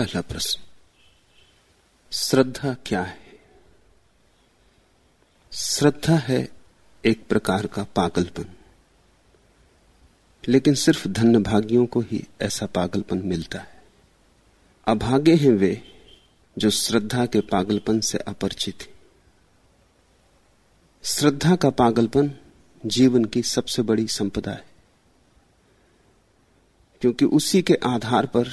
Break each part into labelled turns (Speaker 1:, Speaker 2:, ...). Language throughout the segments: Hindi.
Speaker 1: पहला प्रश्न, श्रद्धा क्या है? श्रद्धा है एक प्रकार का पागलपन, लेकिन सिर्फ़ धन्य भागियों को ही ऐसा पागलपन मिलता है। अभागे हैं वे जो श्रद्धा के पागलपन से अपरिचित हैं। श्रद्धा का पागलपन जीवन की सबसे बड़ी संपदा है, क्योंकि उसी के आधार पर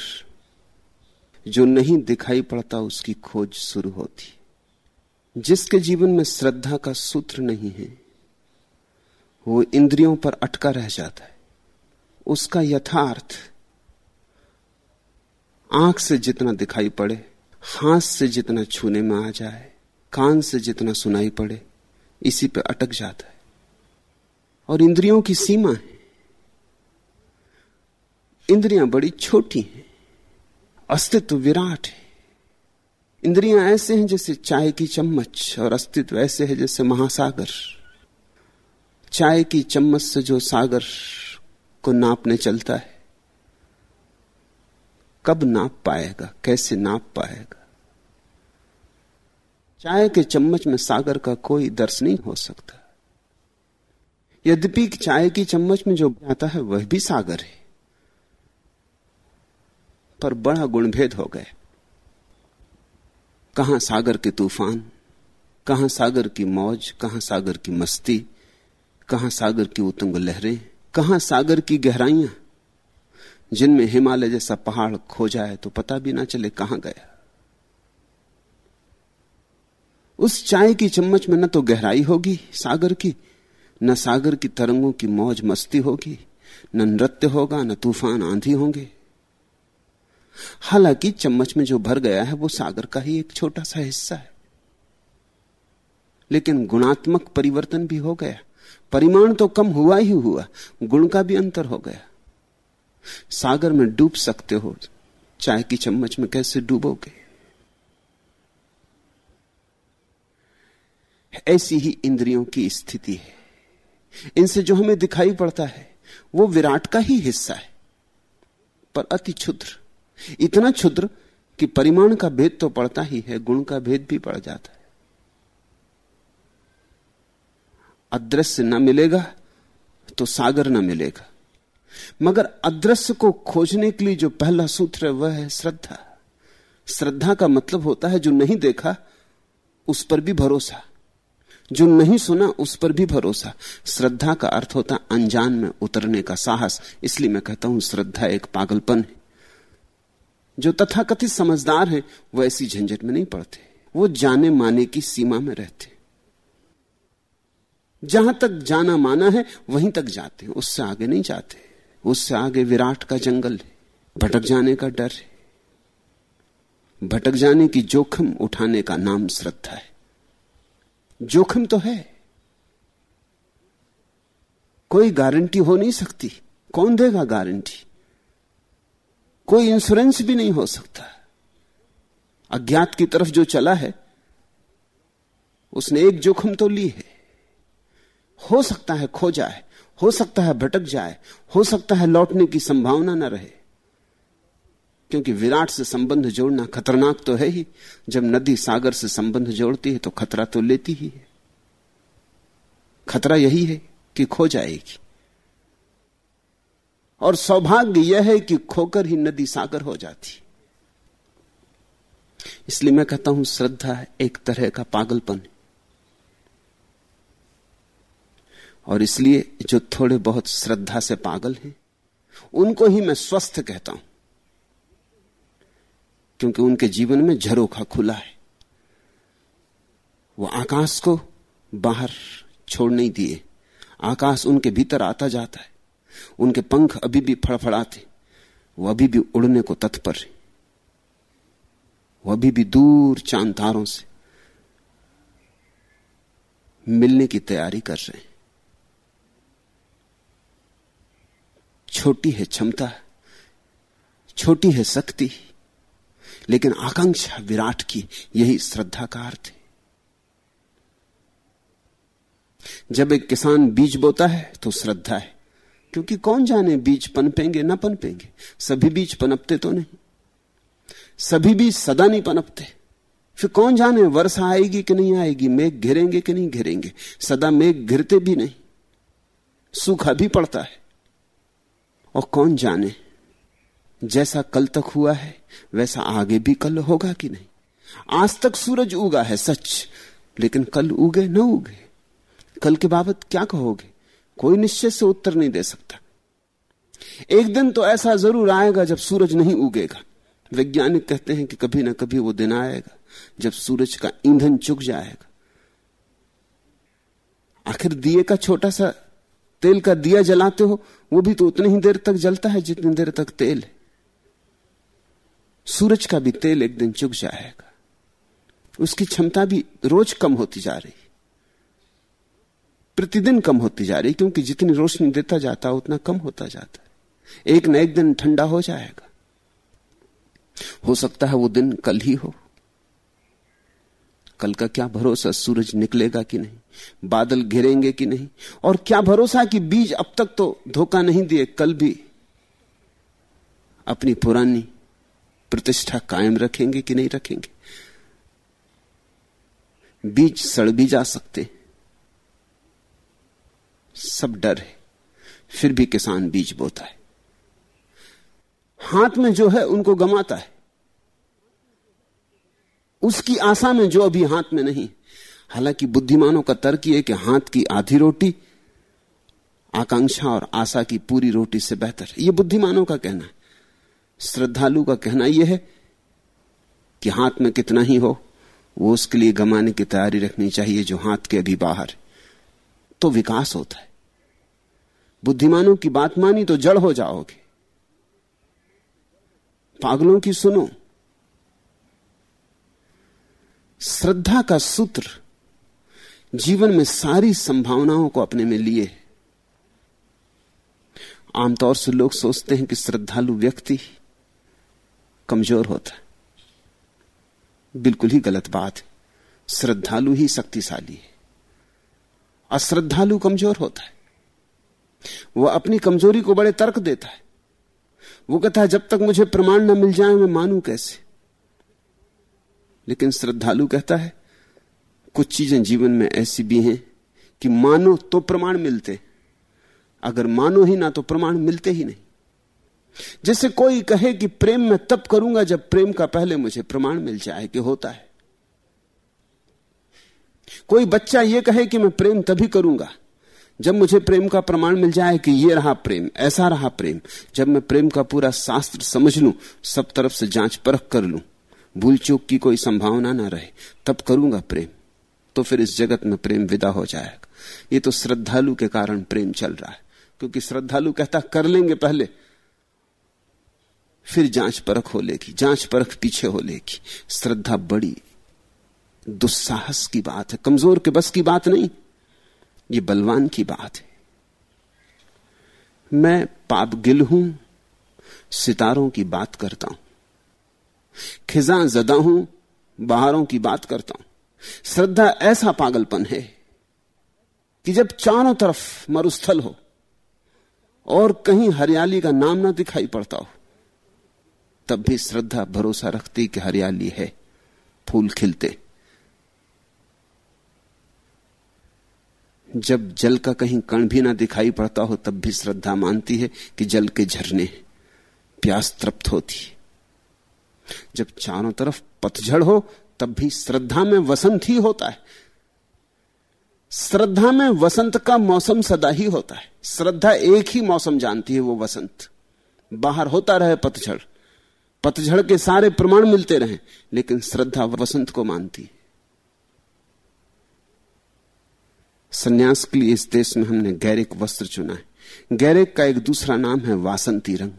Speaker 1: जो नहीं दिखाई पड़ता उसकी खोज शुरू होती। जिसके जीवन में श्रद्धा का सूत्र नहीं है, वो इंद्रियों पर अटका रह जाता है। उसका यथार्थ आँख से जितना दिखाई पड़े, हाथ से जितना छूने में आ जाए, कान से जितना सुनाई पड़े, इसी पे अटक जाता है। और इंद्रियों की सीमा है। इंद्रियाँ बड़ी छोटी हैं। अस्तित्व विराट है। इंद्रियाँ ऐसे हैं जैसे चाय की चम्मच, और अस्तित्व ऐसे है जैसे महासागर। चाय की चम्मच से जो सागर को नापने चलता है, कब नाप पाएगा, कैसे नाप पाएगा? चाय के चम्मच में सागर का कोई दर्श नहीं हो सकता। यद्यपि चाय की चम्मच में जो आता है, वह भी सागर है। पर बड़ा गुणभेद हो गए। कहाँ सागर के तूफ़ान, कहाँ सागर की मौज, कहाँ सागर की मस्ती, कहाँ सागर की उतंग लहरें, कहाँ सागर की गहराइयाँ। जिनमें हिमालय जैसा पहाड़ खो जाए तो पता भी ना चले कहाँ गया। उस चाय की चम्मच में न तो गहराई होगी सागर की, न सागर की तरंगों की मौज मस्ती होगी, न नृत्य होगा, न तूफ़ान आंधी होंगे। हालाँकि चम्मच में जो भर गया है, वो सागर का ही एक छोटा सा हिस्सा है। लेकिन गुणात्मक परिवर्तन भी हो गया। परिमाण तो कम हुआ ही हुआ, गुण का भी अंतर हो गया। सागर में डूब सकते हो, चाय की चम्मच में कैसे डूबोगे? ऐसी ही इंद्रियों की स्थिति है। इनसे जो हमें दिखाई पड़ता है, वो विराट का ही हिस्सा है, पर अति क्षुद्र। इतना क्षुद्र कि परिमाण का भेद तो पड़ता ही है, गुण का भेद भी पड़ जाता है। अदृश्य न मिलेगा तो सागर न मिलेगा। मगर अदृश्य को खोजने के लिए जो पहला सूत्र है, वह है श्रद्धा। श्रद्धा का मतलब होता है जो नहीं देखा, उस पर भी भरोसा। जो नहीं सुना, उस पर भी भरोसा। श्रद्धा का अर्थ होता अनजान में उतरने का साहस। इसलिए मैं कहता हूँ, श्रद्धा एक पागलपन है। जो तथाकथित समझदार हैं, वो ऐसी झंझट में नहीं पड़ते। वो जाने माने की सीमा में रहते। जहाँ तक जाना माना है, वहीं तक जाते हैं। उससे आगे नहीं जाते। उससे आगे विराट का जंगल है। भटक जाने का डर है। भटक जाने की जोखिम उठाने का नाम श्रद्धा है। जोखिम तो है। कोई गारंटी हो नहीं सकती। कौन देगा गारंटी? कोई इंश्योरेंस भी नहीं हो सकता। अज्ञात की तरफ़ जो चला है, उसने एक जोखिम तो ली है। हो सकता है खो जाए, हो सकता है भटक जाए, हो सकता है लौटने की संभावना ना रहे। क्योंकि विराट से संबंध जोड़ना खतरनाक तो है ही। जब नदी सागर से संबंध जोड़ती है तो खतरा तो लेती ही है। खतरा यही है कि खो जाएगी। और सौभाग्य यह है कि खोकर ही नदी सागर हो जाती। इसलिए मैं कहता हूँ, श्रद्धा एक तरह का पागलपन है। और इसलिए जो थोड़े बहुत श्रद्धा से पागल हैं, उनको ही मैं स्वस्थ कहता हूँ। क्योंकि उनके जीवन में झरोखा खुला है। वो आकाश को बाहर छोड़ नहीं दिए। आकाश उनके भीतर आता जाता है। उनके पंख अभी भी फड़फड़ाते, वो अभी भी उड़ने को तत्पर है। वो अभी भी दूर चाँद तारों से मिलने की तैयारी कर रहे हैं। छोटी है क्षमता, छोटी है शक्ति, लेकिन आकांक्षा विराट की यही श्रद्धा का अर्थ है जब एक किसान बीज बोता है तो श्रद्धा है। क्योंकि कौन जाने बीज पनपेंगे, ना पनपेंगे। सभी बीज पनपते तो नहीं। सभी भी सदा नहीं पनपते। फिर कौन जाने, वर्षा आएगी कि नहीं आएगी, मेघ घिरेंगे कि नहीं घिरेंगे। सदा मेघ घिरते भी नहीं। सूखा भी पड़ता है। और कौन जाने, जैसा कल तक हुआ है, वैसा आगे भी कल होगा कि नहीं? आज तक सूरज उगा है, सच। लेकिन कल उगे, न उगे। कल के बाबत क्या कहोगे? कोई निश्चय से उत्तर नहीं दे सकता। एक दिन तो ऐसा ज़रूर आएगा जब सूरज नहीं उगेगा। वैज्ञानिक कहते हैं कि कभी ना कभी वो दिन आएगा, जब सूरज का ईंधन चुक जाएगा। आखिर दिए का छोटा सा तेल का दिया जलाते हो, वो भी तो उतनी ही देर तक जलता है जितनी देर तक तेल है। सूरज का भी तेल एक दिन चुक जाएगा। उसकी क्षमता भी रोज कम होती जा रही प्रतिदिन कम होती जा रही, क्योंकि जितनी रोशनी देता जाता है, उतना कम होता जाता है। एक न एक दिन ठंडा हो जाएगा। हो सकता है वो दिन कल ही हो। कल का क्या भरोसा? सूरज निकलेगा कि नहीं? बादल घिरेंगे कि नहीं? और क्या भरोसा कि बीज अब तक तो धोखा नहीं दिए, कल भी अपनी पुरानी प्रतिष्ठा कायम रखेंगे कि नहीं रखेंगे? बीज सड़ भी जा सकते सब डर है। फिर भी किसान बीज बोता है। हाथ में जो है, उनको गमाता है। उसकी आशा में जो अभी हाथ में नहीं, हालाँकि बुद्धिमानों का तर्क यह कि हाथ की आधी रोटी, आकांक्षा और आशा की पूरी रोटी से बेहतर है। यह बुद्धिमानों का कहना है। श्रद्धालु का कहना यह है कि हाथ में कितना ही हो, वो उसके लिए गमाने की तैयारी रखनी चाहिए जो हाथ के अभी बाहर तो विकास होता है। बुद्धिमानों की बात मानी तो जड़ हो जाओगे। पागलों की सुनो। श्रद्धा का सूत्र जीवन में सारी संभावनाओं को अपने में लिए आमतौर से लोग सोचते हैं कि श्रद्धालु व्यक्ति कमज़ोर होता है। बिल्कुल ही गलत बात है। श्रद्धालु ही शक्तिशाली है। अश्रद्धालु कमज़ोर होता है। वह अपनी कमज़ोरी को बड़े तर्क देता है। वो कहता है, जब तक मुझे प्रमाण न मिल जाए, मैं मानू कैसे? लेकिन श्रद्धालु कहता है, कुछ चीज़ें जीवन में ऐसी भी हैं कि मानो तो प्रमाण मिलते, अगर मानो ही ना तो प्रमाण मिलते ही नहीं। जैसे कोई कहे कि प्रेम में तब करूँगा, जब प्रेम का पहले मुझे प्रमाण मिल जाए कि होता है। कोई बच्चा यह कहे कि मैं प्रेम तभी करूँगा जब मुझे प्रेम का प्रमाण मिल जाए कि यह रहा प्रेम, ऐसा रहा प्रेम। जब मैं प्रेम का पूरा शास्त्र समझ लूँ, सब तरफ़ से जाँच परख कर लूँ, भूल चूक की कोई संभावना ना रहे, तब करूँगा प्रेम। तो फिर इस जगत में प्रेम विदा हो जाएगा। ये तो श्रद्धालु के कारण प्रेम चल रहा है, क्योंकि श्रद्धालु कहता, कर लेंगे पहले। फिर जाँच परख हो लेगी, जाँच परख पीछे हो लेगी। श्रद्धा बड़ी दुस्साहस की बात है, कमज़ोर के बस की बात नहीं, ये बलवान की बात है। मैं पाप गिल हूँ, सितारों की बात करता हूँ, खिजा जदा हूँ, बाहरों की बात करता हूँ। श्रद्धा ऐसा पागलपन है कि जब चारों तरफ़ मरुस्थल हो और कहीं हरियाली का नाम ना दिखाई पड़ता हो, तब भी श्रद्धा भरोसा रखती कि हरियाली है, फूल खिलते। जब जल का कहीं कण भी ना दिखाई पड़ता हो, तब भी श्रद्धा मानती है कि जल के झरने प्यास तृप्त होती है। जब चारों तरफ़ पतझड़ हो, तब भी श्रद्धा में वसंत ही होता है। श्रद्धा में वसंत का मौसम सदा ही होता है। श्रद्धा एक ही मौसम जानती है वो वसंत। बाहर होता रहे पतझड़। पतझड़ के सारे प्रमाण मिलते रहे, लेकिन श्रद्धा वसंत को मानती है। संन्यास के लिए इस देश में हमने गैरिक वस्त्र चुना है। गैरिक का एक दूसरा नाम है वासंती रंग।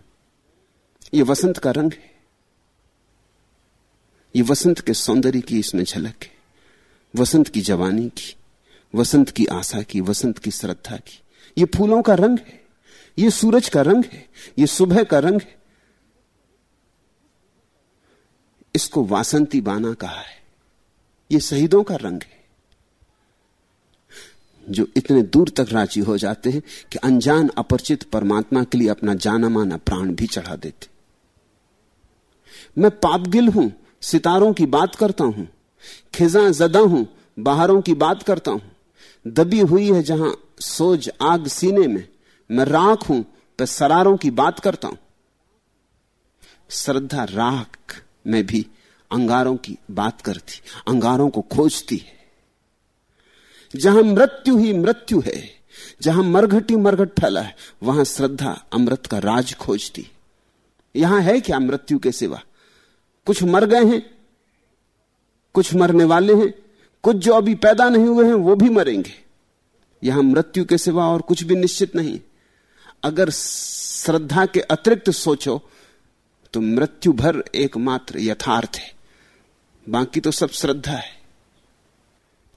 Speaker 1: ये वसंत का रंग है। ये वसंत के सौंदर्य की इसमें झलक है। वसंत की जवानी की, वसंत की आशा की, वसंत की श्रद्धा की। ये फूलों का रंग है। ये सूरज का रंग है। ये सुबह का रंग है। इसको वासंती बाना कहा है। ये शहीदों का रंग है। जो इतने दूर तक राज़ी हो जाते हैं कि अनजान अपरिचित परमात्मा के लिए अपना जाना माना प्राण भी चढ़ा देते। मैं पापगिल हूँ, सितारों की बात करता हूँ, खिजा जदा हूँ, बाहरों की बात करता हूँ। दबी हुई है जहाँ सोज आग सीने में, मैं राख हूँ, पर सरारों की बात करता हूँ। श्रद्धा राख में भी अंगारों की बात करती, अंगारों को खोजती है। जहाँ मृत्यु ही मृत्यु है, जहाँ मरघटी मरघट फैला है, वहाँ श्रद्धा अमृत का राज खोजती। यहाँ है क्या मृत्यु के सिवा? कुछ मर गए हैं, कुछ मरने वाले हैं, कुछ जो अभी पैदा नहीं हुए हैं, वो भी मरेंगे। यहाँ मृत्यु के सिवा और कुछ भी निश्चित नहीं। अगर श्रद्धा के अतिरिक्त सोचो तो मृत्यु भर एकमात्र यथार्थ है। बाकी तो सब श्रद्धा है।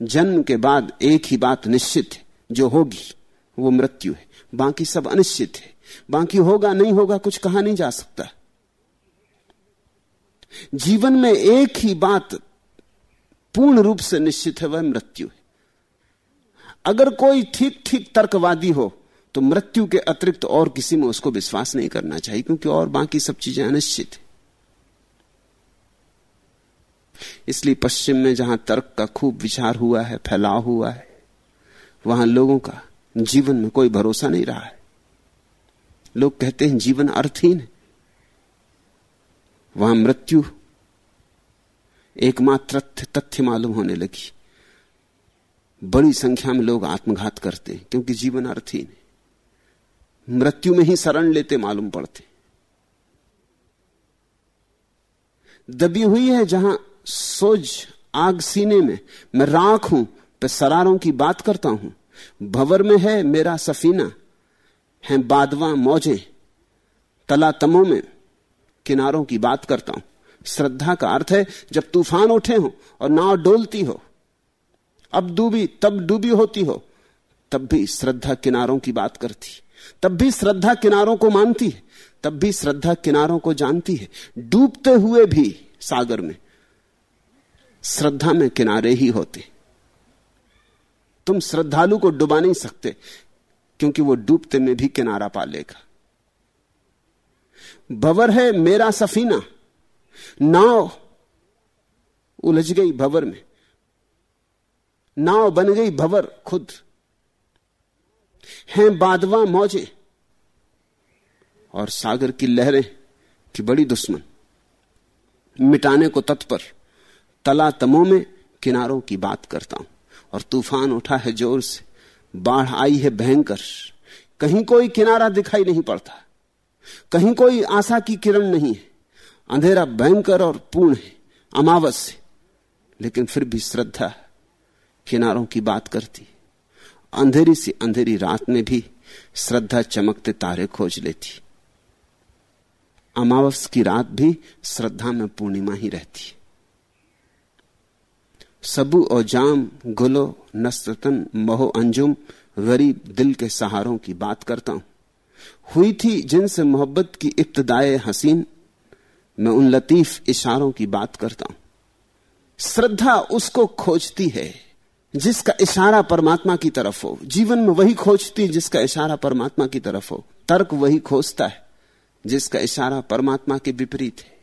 Speaker 1: जन्म के बाद एक ही बात निश्चित है, जो होगी, वो मृत्यु है। बाकी सब अनिश्चित है। बाकी होगा, नहीं होगा, कुछ कहा नहीं जा सकता। जीवन में एक ही बात पूर्ण रूप से निश्चित है, वह मृत्यु है। अगर कोई ठीक ठीक तर्कवादी हो तो मृत्यु के अतिरिक्त और किसी में उसको विश्वास नहीं करना चाहिए, क्योंकि और बाकी सब चीज़ें अनिश्चित है। इसलिए पश्चिम में जहाँ तर्क का खूब विचार हुआ है, फैलाव हुआ है, वहाँ लोगों का जीवन में कोई भरोसा नहीं रहा है। लोग कहते हैं जीवन अर्थहीन है। वहाँ मृत्यु एकमात्र तथ्य मालूम होने लगी। बड़ी संख्या में लोग आत्मघात करते हैं, क्योंकि जीवन अर्थहीन है। मृत्यु में ही शरण लेते मालूम पड़ते। दबी हुई है जहाँ सोज आग सीने में, मैं राख हूँ पे सरारों की बात करता हूँ। भवर में है मेरा सफीना, है बादवा मौजे। तला तमो में किनारों की बात करता हूँ। श्रद्धा का अर्थ है, जब तूफ़ान उठे हो और नाव डोलती हो, अब डूबी, तब डूबी होती हो, तब भी श्रद्धा किनारों की बात करती तब भी श्रद्धा किनारों को मानती है, तब भी श्रद्धा किनारों को जानती है। डूबते हुए भी सागर में श्रद्धा में किनारे ही होते। तुम श्रद्धालु को डुबा नहीं सकते, क्योंकि वो डूबते में भी किनारा पा लेगा। भवर है मेरा सफीना। नाव उलझ गई भवर में। नाव बन गई भवर खुद। हैं बादवा मौजे। और सागर की लहरें की बड़ी दुश्मन। मिटाने को तत्पर। तला तमो में किनारों की बात करता हूँ। और तूफ़ान उठा है ज़ोर से, बाढ़ आई है भयंकर। कहीं कोई किनारा दिखाई नहीं पड़ता। कहीं कोई आशा की किरण नहीं है। अंधेरा भयंकर और पूर्ण है, अमावस है। लेकिन फिर भी श्रद्धा किनारों की बात करती अंधेरी से अंधेरी रात में भी श्रद्धा चमकते तारे खोज लेती अमावस की रात भी श्रद्धा में पूर्णिमा ही रहती है। सबू और जाम, गुलो नस्तन महो, अंजुम, गरीब, दिल के सहारों की बात करता हूँ। हुई थी जिनसे मोहब्बत की इब्तदाए हसीन, मैं उन लतीफ इशारों की बात करता हूँ। श्रद्धा उसको खोजती है, जिसका इशारा परमात्मा की तरफ़ हो। जीवन में वही खोजती है जिसका इशारा परमात्मा की तरफ़ हो। तर्क वही खोजता है, जिसका इशारा परमात्मा के विपरीत है।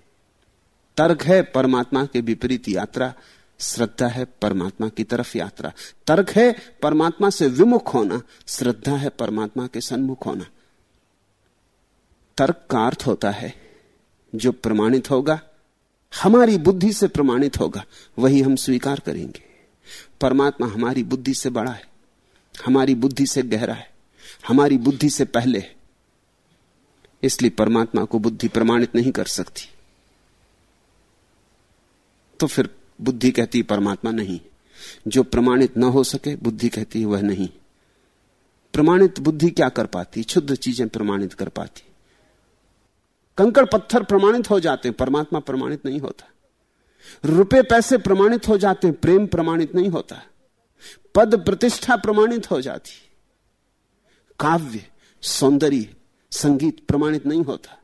Speaker 1: तर्क है परमात्मा के विपरीत यात्रा श्रद्धा है परमात्मा की तरफ़ यात्रा। तर्क है परमात्मा से विमुख होना। श्रद्धा है परमात्मा के सन्मुख होना। तर्क का अर्थ होता है, जो प्रमाणित होगा, हमारी बुद्धि से प्रमाणित होगा, वही हम स्वीकार करेंगे। परमात्मा हमारी बुद्धि से बड़ा है, हमारी बुद्धि से गहरा है, हमारी बुद्धि से पहले है। इसलिए परमात्मा को बुद्धि प्रमाणित नहीं कर सकती। तो फिर बुद्धि कहती परमात्मा नहीं। जो प्रमाणित न हो सके, बुद्धि कहती वह नहीं। प्रमाणित बुद्धि क्या कर पाती? शुद्ध चीज़ें प्रमाणित कर पाती। कंकड़ पत्थर प्रमाणित हो जाते हैं, परमात्मा प्रमाणित नहीं होता। रुपए पैसे प्रमाणित हो जाते हैं, प्रेम प्रमाणित नहीं होता। पद प्रतिष्ठा प्रमाणित हो जाती। काव्य, सौंदर्य, संगीत प्रमाणित नहीं होता।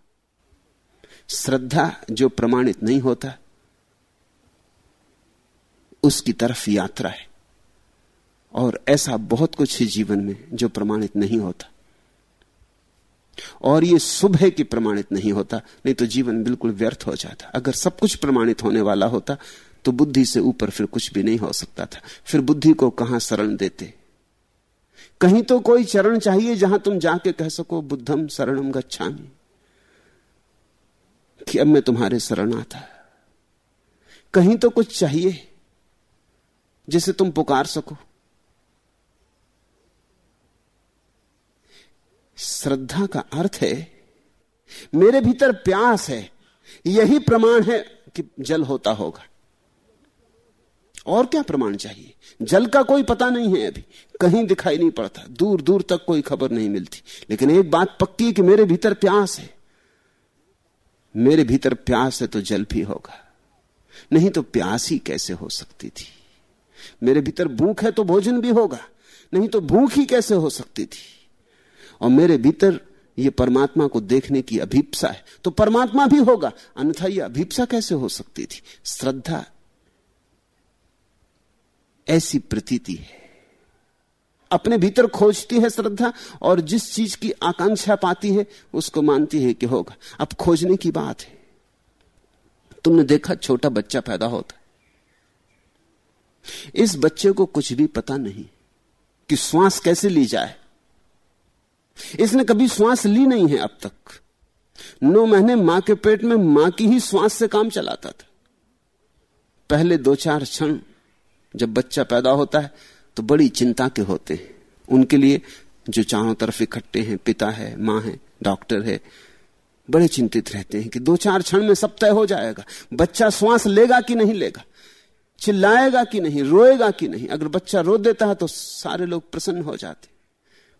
Speaker 1: श्रद्धा जो प्रमाणित नहीं होता उसकी तरफ़ यात्रा है। और ऐसा बहुत कुछ है जीवन में जो प्रमाणित नहीं होता। और यह शुभ है कि प्रमाणित नहीं होता, नहीं तो जीवन बिल्कुल व्यर्थ हो जाता। अगर सब कुछ प्रमाणित होने वाला होता तो बुद्धि से ऊपर फिर कुछ भी नहीं हो सकता था। फिर बुद्धि को कहाँ शरण देते? कहीं तो कोई चरण चाहिए जहाँ तुम जाके कह सको, बुद्धम शरणम गच्छामी। कि अब मैं तुम्हारे शरण आता कहीं तो कुछ चाहिए। जिसे तुम पुकार सको। श्रद्धा का अर्थ है, मेरे भीतर प्यास है, यही प्रमाण है कि जल होता होगा। और क्या प्रमाण चाहिए? जल का कोई पता नहीं है अभी, कहीं दिखाई नहीं पड़ता दूर दूर तक कोई खबर नहीं मिलती। लेकिन एक बात पक्की कि मेरे भीतर प्यास है। मेरे भीतर प्यास है तो जल भी होगा, नहीं तो प्यास ही कैसे हो सकती थी? मेरे भीतर भूख है तो भोजन भी होगा, नहीं तो भूख ही कैसे हो सकती थी? और मेरे भीतर ये परमात्मा को देखने की अभीपसा है तो परमात्मा भी होगा, अन्यथा ये अभीपसा कैसे हो सकती थी? श्रद्धा ऐसी प्रतीति है। अपने भीतर खोजती है श्रद्धा, और जिस चीज़ की आकांक्षा पाती है, उसको मानती है कि होगा। अब खोजने की बात है। तुमने देखा छोटा बच्चा पैदा होता इस बच्चे को कुछ भी पता नहीं कि श्वास कैसे ली जाए। इसने कभी श्वास ली नहीं है अब तक। नौ महीने माँ के पेट में माँ की ही श्वास से काम चलाता था। पहले दो चार क्षण जब बच्चा पैदा होता है तो बड़ी चिंता के होते हैं। उनके लिए जो चारों तरफ़ इकट्ठे हैं, पिता है, माँ है, डॉक्टर है, बड़े चिंतित रहते हैं कि दो चार क्षण में सब तय हो जाएगा। बच्चा श्वास लेगा कि नहीं लेगा? चिल्लाएगा कि नहीं, रोएगा कि नहीं? अगर बच्चा रो देता है तो सारे लोग प्रसन्न हो जाते।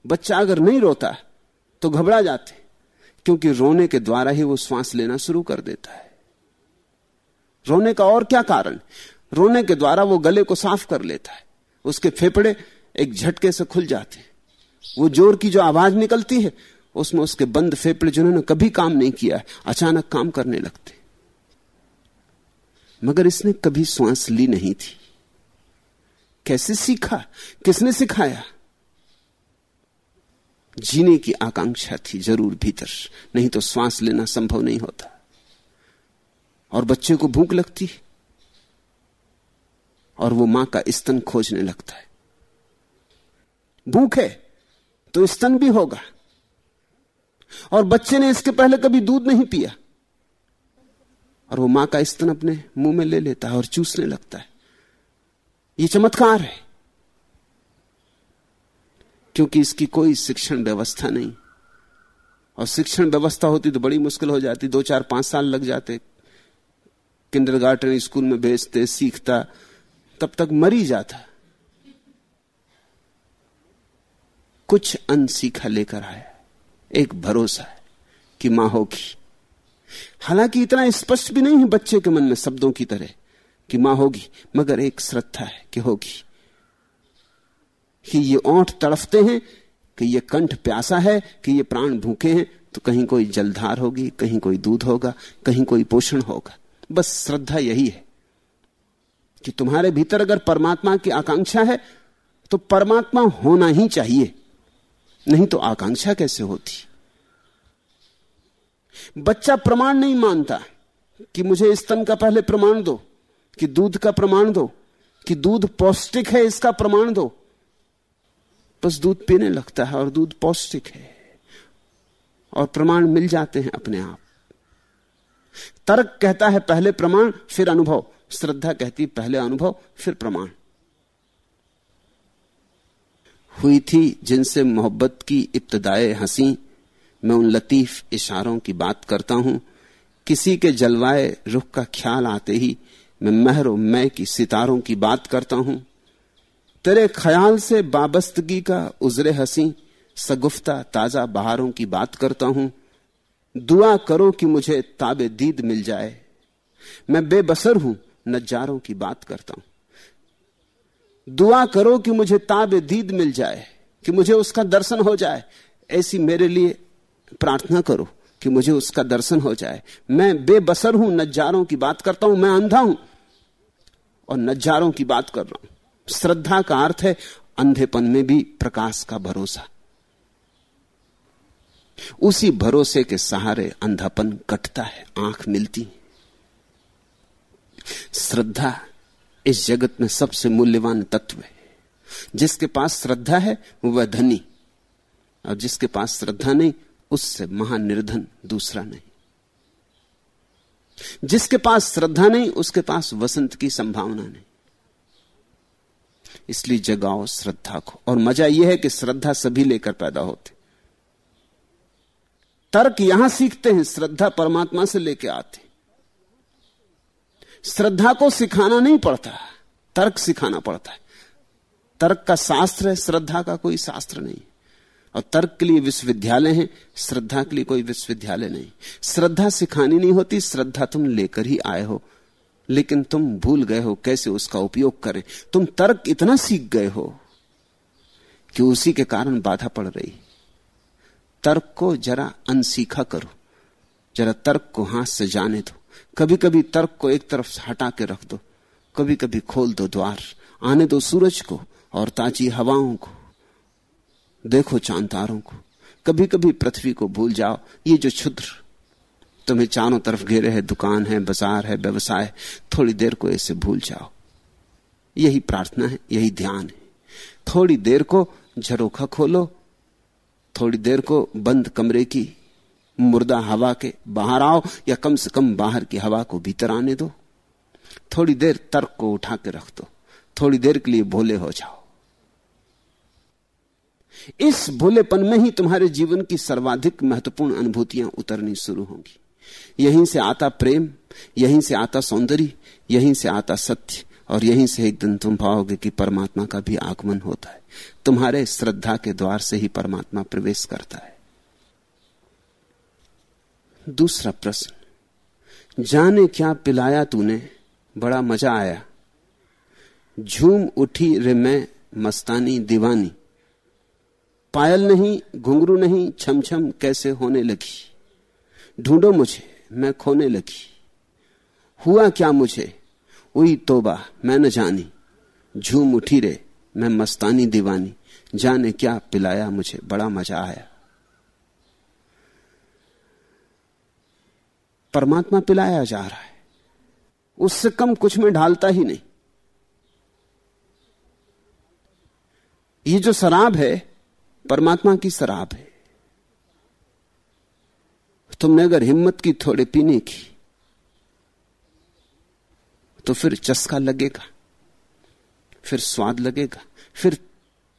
Speaker 1: बच्चा अगर नहीं रोता तो घबरा जाते, क्योंकि रोने के द्वारा ही वो श्वास लेना शुरू कर देता है। रोने का और क्या कारण? रोने के द्वारा वो गले को साफ़ कर लेता है, उसके फेफड़े एक झटके से खुल जाते हैं। वो ज़ोर की जो आवाज़ निकलती है, उसमें उसके बंद फेफड़े जिन्होंने कभी काम नहीं किया है, अचानक काम करने लगते मगर इसने कभी श्वास ली नहीं थी। कैसे सीखा? किसने सिखाया? जीने की आकांक्षा थी ज़रूर भीतर, नहीं तो श्वास लेना संभव नहीं होता। और बच्चे को भूख लगती और वो माँ का स्तन खोजने लगता है। भूख है तो स्तन भी होगा। और बच्चे ने इसके पहले कभी दूध नहीं पिया। और वो माँ का स्तन अपने मुँह में ले लेता है और चूसने लगता है। ये चमत्कार है। क्योंकि इसकी कोई शिक्षण व्यवस्था नहीं। और शिक्षण व्यवस्था होती तो बड़ी मुश्किल हो जाती। दो, चार, पाँच साल लग जाते। किंडरगार्टन स्कूल में भेजते, सीखता, तब तक मरी जाता। कुछ अनसीखा लेकर आया। एक भरोसा है कि माँ होगी। हालाँकि इतना स्पष्ट भी नहीं है बच्चे के मन में शब्दों की तरह कि माँ होगी, मगर एक श्रद्धा है कि होगी। कि ये ओंठ तड़फते हैं, कि ये कंठ प्यासा है, कि ये प्राण भूखे हैं तो कहीं कोई जलधार होगी, कहीं कोई दूध होगा, कहीं कोई पोषण होगा। बस श्रद्धा यही है कि तुम्हारे भीतर अगर परमात्मा की आकांक्षा है तो परमात्मा होना ही चाहिए। नहीं तो आकांक्षा कैसे होती? बच्चा प्रमाण नहीं मानता कि मुझे स्तन का पहले प्रमाण दो, कि दूध का प्रमाण दो, कि दूध पौष्टिक है, इसका प्रमाण दो। बस दूध पीने लगता है और दूध पौष्टिक है। और प्रमाण मिल जाते हैं अपने आप। तर्क कहता है पहले प्रमाण, फिर अनुभव। श्रद्धा कहती पहले अनुभव, फिर प्रमाण। हुई थी जिनसे मोहब्बत की इब्तदाए हँसी मैं उन लतीफ इशारों की बात करता हूँ। किसी के जलवाए रुख का ख्याल आते ही मैं महरो मैं की सितारों की बात करता हूँ। तेरे ख्याल से बाबस्तगी का उजरे हसी, सगुफ्ता ताज़ा बहारों की बात करता हूँ। दुआ करो कि मुझे ताबे दीद मिल जाए। मैं बेबसर हूँ नजारों की बात करता हूँ। दुआ करो कि मुझे ताबे दीद मिल जाए, कि मुझे उसका दर्शन हो जाए। ऐसी मेरे लिए प्रार्थना करो कि मुझे उसका दर्शन हो जाए। मैं बेबसर हूँ, नजारों की बात करता हूँ, मैं अंधा हूँ और नजारों की बात कर रहा हूँ। श्रद्धा का अर्थ है अंधेपन में भी प्रकाश का भरोसा। उसी भरोसे के सहारे अंधापन कटता है, आँख मिलती श्रद्धा इस जगत में सबसे मूल्यवान तत्व है। जिसके पास श्रद्धा है, वह धनी। और जिसके पास श्रद्धा नहीं उससे महानिर्धन दूसरा नहीं। जिसके पास श्रद्धा नहीं, उसके पास वसंत की संभावना नहीं। इसलिए जगाओ श्रद्धा को। और मज़ा यह है कि श्रद्धा सभी लेकर पैदा होते। तर्क यहाँ सीखते हैं, श्रद्धा परमात्मा से लेकर आते। श्रद्धा को सिखाना नहीं पड़ता, तर्क सिखाना पड़ता है। तर्क का शास्त्र है, श्रद्धा का कोई शास्त्र नहीं। और तर्क के लिए विश्वविद्यालय है, श्रद्धा के लिए कोई विश्वविद्यालय नहीं। श्रद्धा सिखानी नहीं होती, श्रद्धा तुम लेकर ही आए हो। लेकिन तुम भूल गए हो कैसे उसका उपयोग करें। तुम तर्क इतना सीख गए हो कि उसी के कारण बाधा पड़ रही। तर्क को जरा अनसीखा करो। जरा तर्क को हाथ से जाने दो। कभी कभी तर्क को एक तरफ़ हटा के रख दो। कभी कभी खोल दो द्वार। आने दो सूरज को और ताजी हवाओं को। देखो चांतारों को। कभी कभी पृथ्वी को भूल जाओ, ये जो क्षुद्र। तुम्हें चारों तरफ़ घेरे है, दुकान है, बाज़ार है, व्यवसाय थोड़ी देर को ऐसे भूल जाओ। यही प्रार्थना है, यही ध्यान है। थोड़ी देर को झरोखा खोलो, थोड़ी देर को बंद कमरे की, मुर्दा हवा के बाहर आओ, या कम से कम बाहर की हवा को भीतर आने दो। थोड़ी देर तर्क को उठा के रख दो। थोड़ी देर के लिए भोले हो जाओ। इस भोलेपन में ही तुम्हारे जीवन की सर्वाधिक महत्वपूर्ण अनुभूतियाँ उतरनी शुरू होंगी। यहीं से आता प्रेम, यहीं से आता सौंदर्य, यहीं से आता सत्य, और यहीं से एक दिन तुम पाओगे कि परमात्मा का भी आगमन होता है। तुम्हारे श्रद्धा के द्वार से ही परमात्मा प्रवेश करता है। दूसरा प्रश्न, जाने क्या पिलाया तूने? बड़ा मज़ा आया। झूम उठी रे मैं मस्तानी दीवानी। पायल नहीं, घुंघरू नहीं छम छम कैसे होने लगी? ढूंढो मुझे, मैं खोने लगी। हुआ क्या मुझे? उई तोबा, मैं न जानी। झूम उठी रे, मैं मस्तानी दीवानी। जाने क्या पिलाया मुझे, बड़ा मज़ा आया। परमात्मा पिलाया जा रहा है। उससे कम कुछ में ढालता ही नहीं। ये जो शराब है परमात्मा की शराब है। तुमने अगर हिम्मत की थोड़े पीने की तो फिर चस्का लगेगा, फिर स्वाद लगेगा, फिर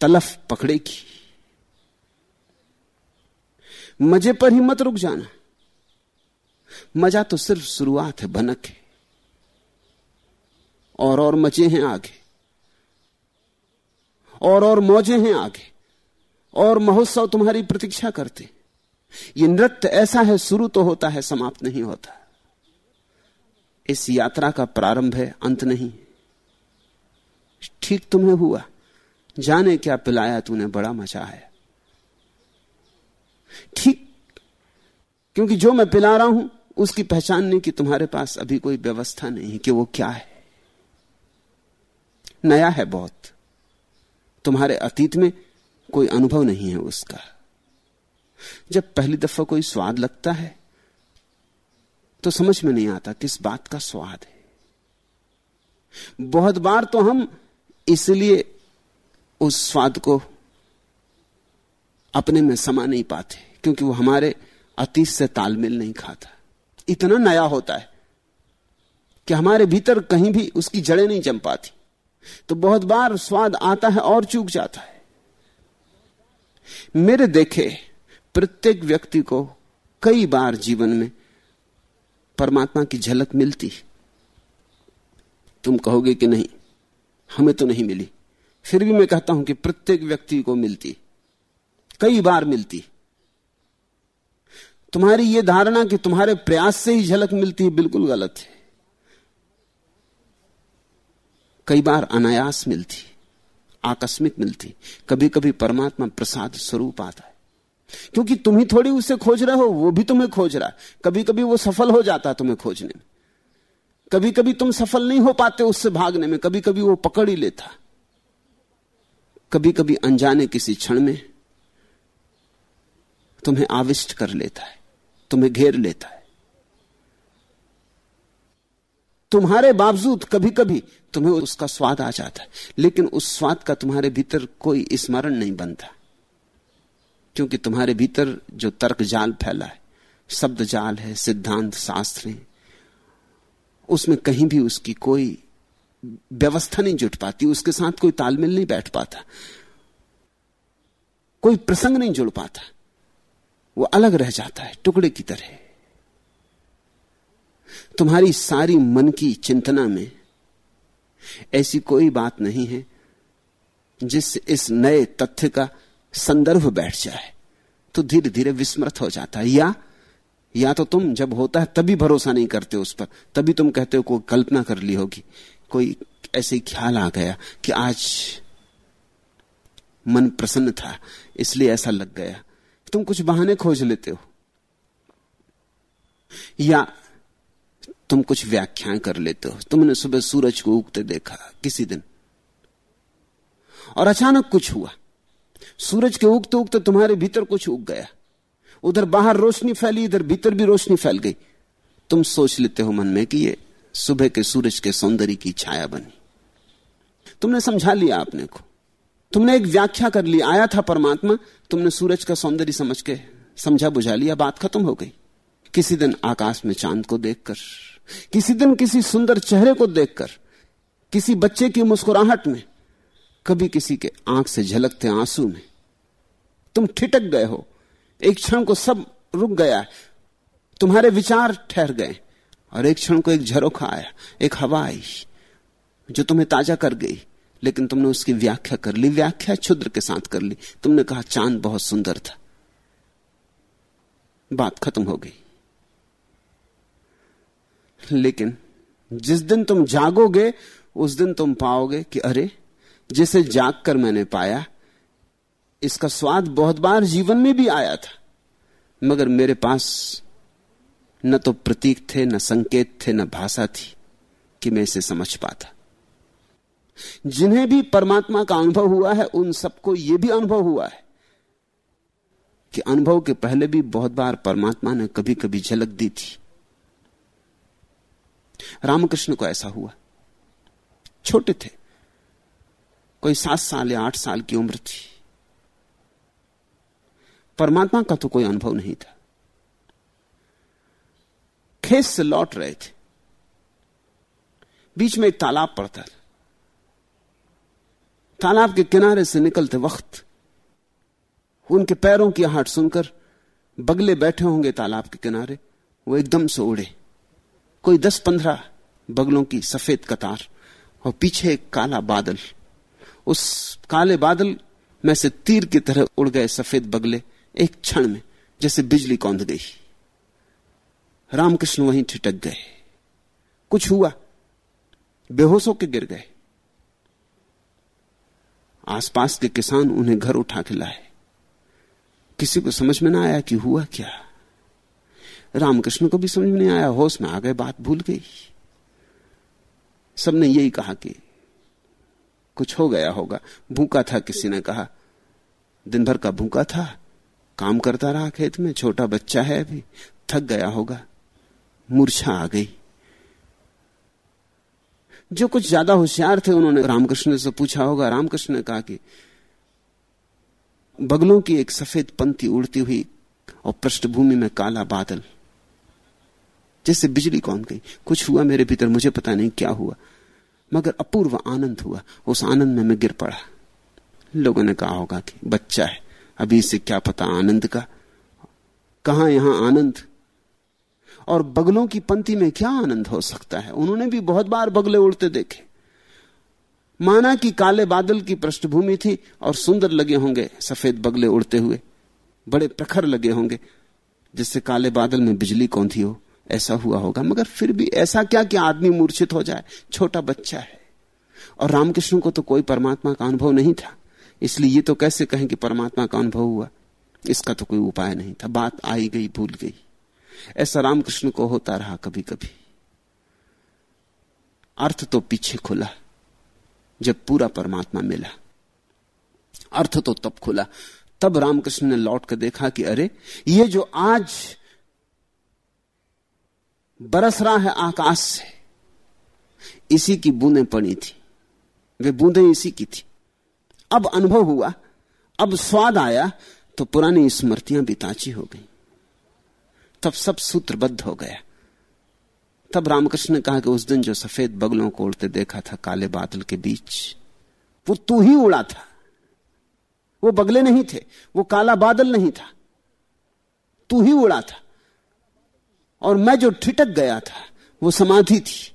Speaker 1: तलफ पकड़ेगी। मज़े पर ही मत रुक जाना। मज़ा तो सिर्फ़ शुरुआत है, भनक है। और और मज़े हैं आगे। और और मौजे हैं आगे। और महोत्सव तुम्हारी प्रतीक्षा करते। ये नृत्य ऐसा है, शुरू तो होता है, समाप्त नहीं होता। इस यात्रा का प्रारंभ है, अंत नहीं। ठीक तुम्हें हुआ। जाने क्या पिलाया तूने, बड़ा मज़ा आया ठीक, क्योंकि जो मैं पिला रहा हूँ, उसकी पहचानने की तुम्हारे पास अभी कोई व्यवस्था नहीं कि वो क्या है। नया है बहुत। तुम्हारे अतीत में कोई अनुभव नहीं है उसका। जब पहली दफ़ा कोई स्वाद लगता है तो समझ में नहीं आता किस बात का स्वाद है। बहुत बार तो हम इसलिए उस स्वाद को अपने में समा नहीं पाते, क्योंकि वो हमारे अतीत से तालमेल नहीं खाता। इतना नया होता है कि हमारे भीतर कहीं भी उसकी जड़ें नहीं जम पाती। तो बहुत बार स्वाद आता है और चूक जाता है। मेरे देखे प्रत्येक व्यक्ति को कई बार जीवन में परमात्मा की झलक मिलती तुम कहोगे कि नहीं, हमें तो नहीं मिली। फिर भी मैं कहता हूँ कि प्रत्येक व्यक्ति को मिलती कई बार मिलती तुम्हारी यह धारणा कि तुम्हारे प्रयास से ही झलक मिलती है बिल्कुल गलत है। कई बार अनायास मिलती आकस्मिक मिलती। कभी कभी परमात्मा प्रसाद स्वरूप आता है। क्योंकि तुम ही थोड़ी उसे खोज रहे हो, वो भी तुम्हें खोज रहा है। कभी कभी वो सफल हो जाता है तुम्हें खोजने में। कभी कभी तुम सफल नहीं हो पाते उससे भागने में कभी कभी वो पकड़ ही लेता। कभी कभी अनजाने किसी क्षण में तुम्हें आविष्ट कर लेता है, तुम्हें घेर लेता है। तुम्हारे बावजूद कभी कभी तुम्हें उसका स्वाद आ जाता है। लेकिन उस स्वाद का तुम्हारे भीतर कोई स्मरण नहीं बनता। क्योंकि तुम्हारे भीतर जो तर्क जाल फैला है, शब्द जाल है, सिद्धांत, शास्त्र है, उसमें कहीं भी उसकी कोई व्यवस्था नहीं जुट पाती, उसके साथ कोई तालमेल नहीं बैठ पाता, कोई प्रसंग नहीं जुड़ पाता, वो अलग रह जाता है, टुकड़े की तरह। तुम्हारी सारी मन की चिंतना में ऐसी कोई बात नहीं है जिस इस नए तथ्य का संदर्भ बैठ जाए तो धीरे धीरे विस्मृत हो जाता है। या या तो तुम जब होता है तभी भरोसा नहीं करते उस पर, तभी तुम कहते हो कोई कल्पना कर ली होगी। कोई ऐसे ख्याल आ गया कि आज मन प्रसन्न था, इसलिए ऐसा लग गया। तुम कुछ बहाने खोज लेते हो। या तुम कुछ व्याख्याएँ कर लेते हो। तुमने सुबह सूरज को उगते देखा किसी दिन। और अचानक कुछ हुआ। सूरज के उगते उगते तुम्हारे भीतर कुछ उग गया। उधर बाहर रोशनी फैली, इधर भीतर भी रोशनी फैल गई। तुम सोच लेते हो मन में कि ये सुबह के सूरज के सौंदर्य की छाया बनी। तुमने समझा लिया आपने को। तुमने एक व्याख्या कर ली, आया था परमात्मा, तुमने सूरज का सौंदर्य समझ के, समझा बुझा लिया, बात खत्म हो गई। किसी दिन आकाश में चाँद को देखकर किसी दिन किसी सुंदर चेहरे को देखकर, किसी बच्चे की मुस्कुराहट में, कभी किसी के आँख से झलकते आँसू में, तुम ठिटक गए हो। एक क्षण को सब रुक गया तुम्हारे विचार ठहर गए। और एक क्षण को एक झरोखा आया, एक हवा आई, जो तुम्हें ताज़ा कर गई। लेकिन तुमने उसकी व्याख्या कर ली, व्याख्या क्षुद्र के साथ कर ली। तुमने कहा, चाँद बहुत सुंदर था। बात खत्म हो गई। लेकिन जिस दिन तुम जागोगे, उस दिन तुम पाओगे कि अरे, जिसे जाग कर मैंने पाया, इसका स्वाद बहुत बार जीवन में भी आया था। मगर मेरे पास न तो प्रतीक थे, न संकेत थे, न भाषा थी कि मैं इसे समझ पाता। जिन्हें भी परमात्मा का अनुभव हुआ है, उन सबको यह भी अनुभव हुआ है कि अनुभव के पहले भी बहुत बार परमात्मा ने कभी कभी झलक दी थी। रामकृष्ण को ऐसा हुआ। छोटे थे। कोई सात साल या आठ साल की उम्र थी। परमात्मा का तो कोई अनुभव नहीं था। खेत से लौट रहे थे। बीच में एक तालाब पड़ता था। तालाब के किनारे से निकलते वक्त उनके पैरों की आहट सुनकर बगले बैठे होंगे तालाब के किनारे, वो एकदम से उड़े। कोई दस पंद्रह बगलों की सफ़ेद कतार और पीछे एक काला बादल। उस काले बादल में से तीर की तरह उड़ गए सफ़ेद बगले एक क्षण में, जैसे बिजली कौंध गई। रामकृष्ण वहीं ठिटक गए। कुछ हुआ, बेहोश होकर गिर गए। आसपास के किसान उन्हें घर उठा के लाए। किसी को समझ में ना आया कि हुआ क्या। रामकृष्ण को भी समझ में नहीं आया, होश में आ गए, बात भूल गई। सबने यही कहा कि कुछ हो गया होगा। भूखा था, किसी ने कहा। दिन भर का भूखा था, काम करता रहा खेत में, छोटा बच्चा है अभी, थक गया होगा, मूर्छा आ गई। जो कुछ ज़्यादा होशियार थे, उन्होंने रामकृष्ण से पूछा होगा। रामकृष्ण ने कहा कि बगलों की एक सफ़ेद पंक्ति उड़ती हुई और पृष्ठभूमि में काला बादल। जैसे बिजली कौन गई कुछ हुआ मेरे भीतर, मुझे पता नहीं क्या हुआ। मगर अपूर्व आनंद हुआ। उस आनंद में मैं गिर पड़ा। लोगों ने कहा होगा कि बच्चा है। अभी इसे क्या पता आनंद का? कहा यहाँ आनंद? और बगलों की पंक्ति में क्या आनंद हो सकता है? उन्होंने भी बहुत बार बगले उड़ते देखे। माना कि काले बादल की पृष्ठभूमि थी और सुंदर लगे होंगे सफ़ेद बगले उड़ते हुए। बड़े प्रखर लगे होंगे, जिससे काले बादल में बिजली कौन थी हो? ऐसा हुआ होगा। मगर फिर भी ऐसा क्या कि आदमी मूर्छित हो जाए? छोटा बच्चा है। और रामकृष्ण को तो कोई परमात्मा का अनुभव नहीं था। इसलिए ये तो कैसे कहें कि परमात्मा का अनुभव हुआ? इसका तो कोई उपाय नहीं था। बात आई गई, भूल गई। ऐसा रामकृष्ण को होता रहा कभी कभी अर्थ तो पीछे खुला, जब पूरा परमात्मा मिला। अर्थ तो तब खुला। तब रामकृष्ण ने लौट कर देखा कि अरे, ये जो आज बरस रहा है आकाश से। इसी की बूंदें पड़ी थी। वे बूंदें इसी की थी। अब अनुभव हुआ। अब स्वाद आया तो पुरानी स्मृतियाँ भी ताजी हो गई। तब सब सूत्रबद्ध हो गया। तब रामकृष्ण ने कहा कि उस दिन जो सफ़ेद बगलों को उड़ते देखा था, काले बादल के बीच, वो तू ही उड़ा था। वो बगले नहीं थे, वो काला बादल नहीं था। तू ही उड़ा था। और मैं जो ठिटक गया था, वो समाधि थी।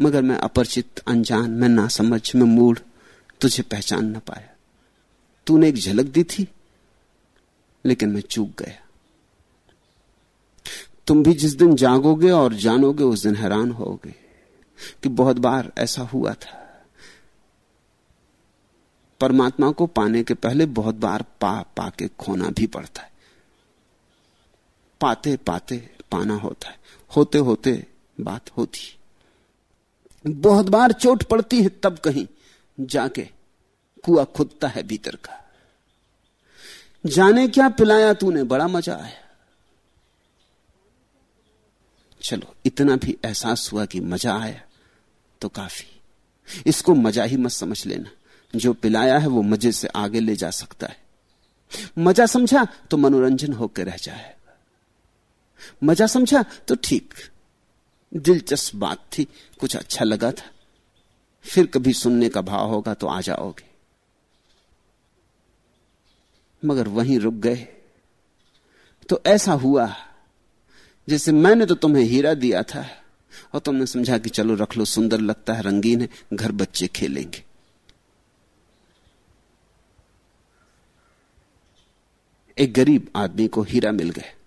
Speaker 1: मगर मैं अपरिचित, अनजान, मैं ना समझ मैं मूड तुझे पहचान ना पाया। तूने एक झलक दी थी, लेकिन मैं चूक गया। तुम भी जिस दिन जागोगे और जानोगे, उस दिन हैरान होगे कि बहुत बार ऐसा हुआ था। परमात्मा को पाने के पहले बहुत बार पा, पाके खोना भी पड़ता है। पाते पाते पाना होता है। होते होते बात होती। बहुत बार चोट पड़ती है तब कहीं जाके कुआ खुदता है भीतर का। जाने क्या पिलाया तूने, बड़ा मज़ा आया। चलो, इतना भी एहसास हुआ कि मज़ा आया तो काफ़ी। इसको मज़ा ही मत समझ लेना। जो पिलाया है वो मज़े से आगे ले जा सकता है। मज़ा समझा तो मनोरंजन होकर रह जाएगा मज़ा समझा? तो ठीक। दिलचस्प बात थी। कुछ अच्छा लगा था। फिर कभी सुनने का भाव होगा तो आ जाओगे। मगर वहीं रुक गए। तो ऐसा हुआ, जैसे मैंने तो तुम्हें हीरा दिया था। और तुमने समझा कि चलो रख लो, सुंदर लगता है, रंगीन है, घर बच्चे खेलेंगे। एक गरीब आदमी को हीरा मिल गया।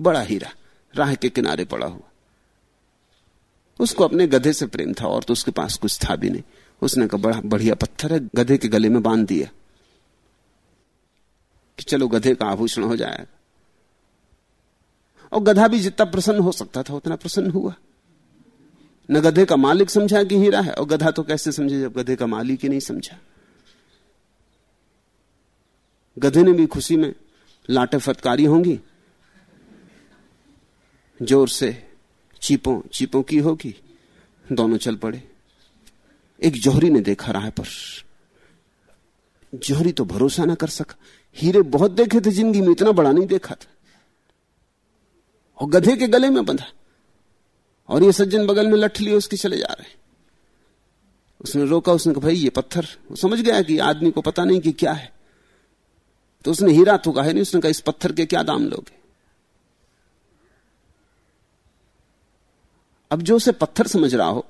Speaker 1: बड़ा हीरा, राह के किनारे पड़ा हुआ। उसको अपने गधे से प्रेम था और तो उसके पास कुछ था भी नहीं। उसने कहा, बड़ा बढ़िया पत्थर है, गधे के गले में बाँध दिया। कि चलो गधे का आभूषण हो जाएगा। और गधा भी जितना प्रसन्न हो सकता था, उतना प्रसन्न हुआ। न गधे का मालिक समझा कि हीरा है, और गधा तो कैसे समझे जब गधे का मालिक ही नहीं समझा। गधे ने भी खुशी में लाटे फटकारी होंगी ज़ोर से, चीपों चीपों की होगी, दोनों चल पड़े। एक जौहरी ने देखा राह पर। जौहरी तो भरोसा ना कर सका। हीरे बहुत देखे थे ज़िंदगी में, इतना बड़ा नहीं देखा था। और गधे के गले में बंधा। और ये सज्जन बगल में लठ लिए उसके चले जा रहे। उसने रोका, उसने कहा, भाई, ये पत्थर। वो समझ गया कि आदमी को पता नहीं कि क्या है। तो उसने हीरा तो कहा नहीं, उसने कहा, इस पत्थर के क्या दाम लोगे? अब जो उसे पत्थर समझ रहा हो,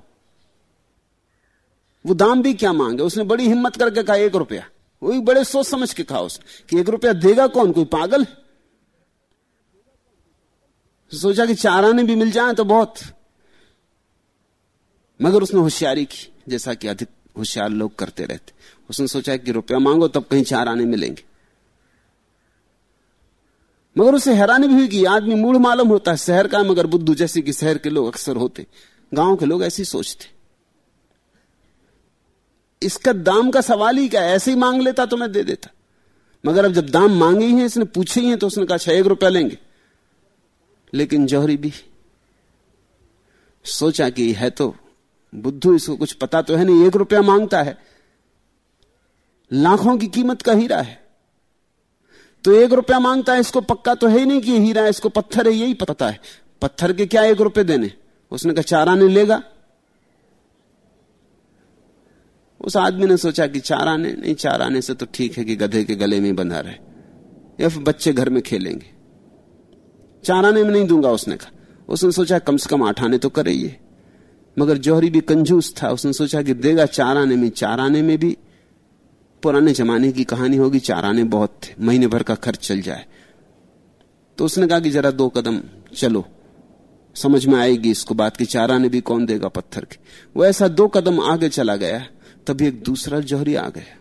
Speaker 1: वो दाम भी क्या मांगे? उसने बड़ी हिम्मत करके कहा, एक रुपया। वही बड़े सोच समझ के कहा उसने कि एक रुपया देगा कौन? कोई पागल? सोचा कि चार आने भी मिल जाए तो बहुत। मगर उसने होशियारी की, जैसा कि अधिक होशियार लोग करते रहते। उसने सोचा कि रुपया मांगो तब कहीं चार आने मिलेंगे। मगर उसे हैरानी भी हुई कि आदमी मूढ़ मालूम होता है, शहर का, मगर बुद्धू जैसे कि शहर के लोग अक्सर होते। गाँव के लोग ऐसे सोचते। इसका दाम का सवाल ही क्या ऐसे ही मांग लेता तो मैं दे देता। मगर अब जब दाम मांगे ही हैं, इसने पूछे ही हैं तो उसने कहा, छह एक रुपया लेंगे। लेकिन जौहरी भी सोचा कि है तो बुद्धू इसको कुछ पता तो है नहीं, एक रुपया माँगता है। लाखों की कीमत का हीरा है। तो एक रुपया माँगता है, इसको पक्का तो है ही नहीं कि हीरा है इसको पत्थर है, यही पता है। पत्थर के क्या एक रुपए देने? उसने कहा, चार आने लेगा। उस आदमी ने सोचा कि चार आने नहीं, चार आने से तो ठीक है कि गधे के गले में बंधा रहे। या फिर बच्चे घर में खेलेंगे। चार आने में नहीं दूँगा, उसने कहा। उसने सोचा, कम से कम आठ आने तो करे मगर जौहरी भी कंजूस था। उसने सोचा कि देगा चार आने में, चार आने में भी। पुराने जमाने की कहानी होगी चार आने बहुत थे, महीने भर का खर्च चल जाए। तो उसने कहा कि जरा दो कदम चलो, समझ में आएगी इसको बात की चार आने भी कौन देगा पत्थर के। वो ऐसा दो कदम आगे चला गया, तभी एक दूसरा जौहरी आ गया।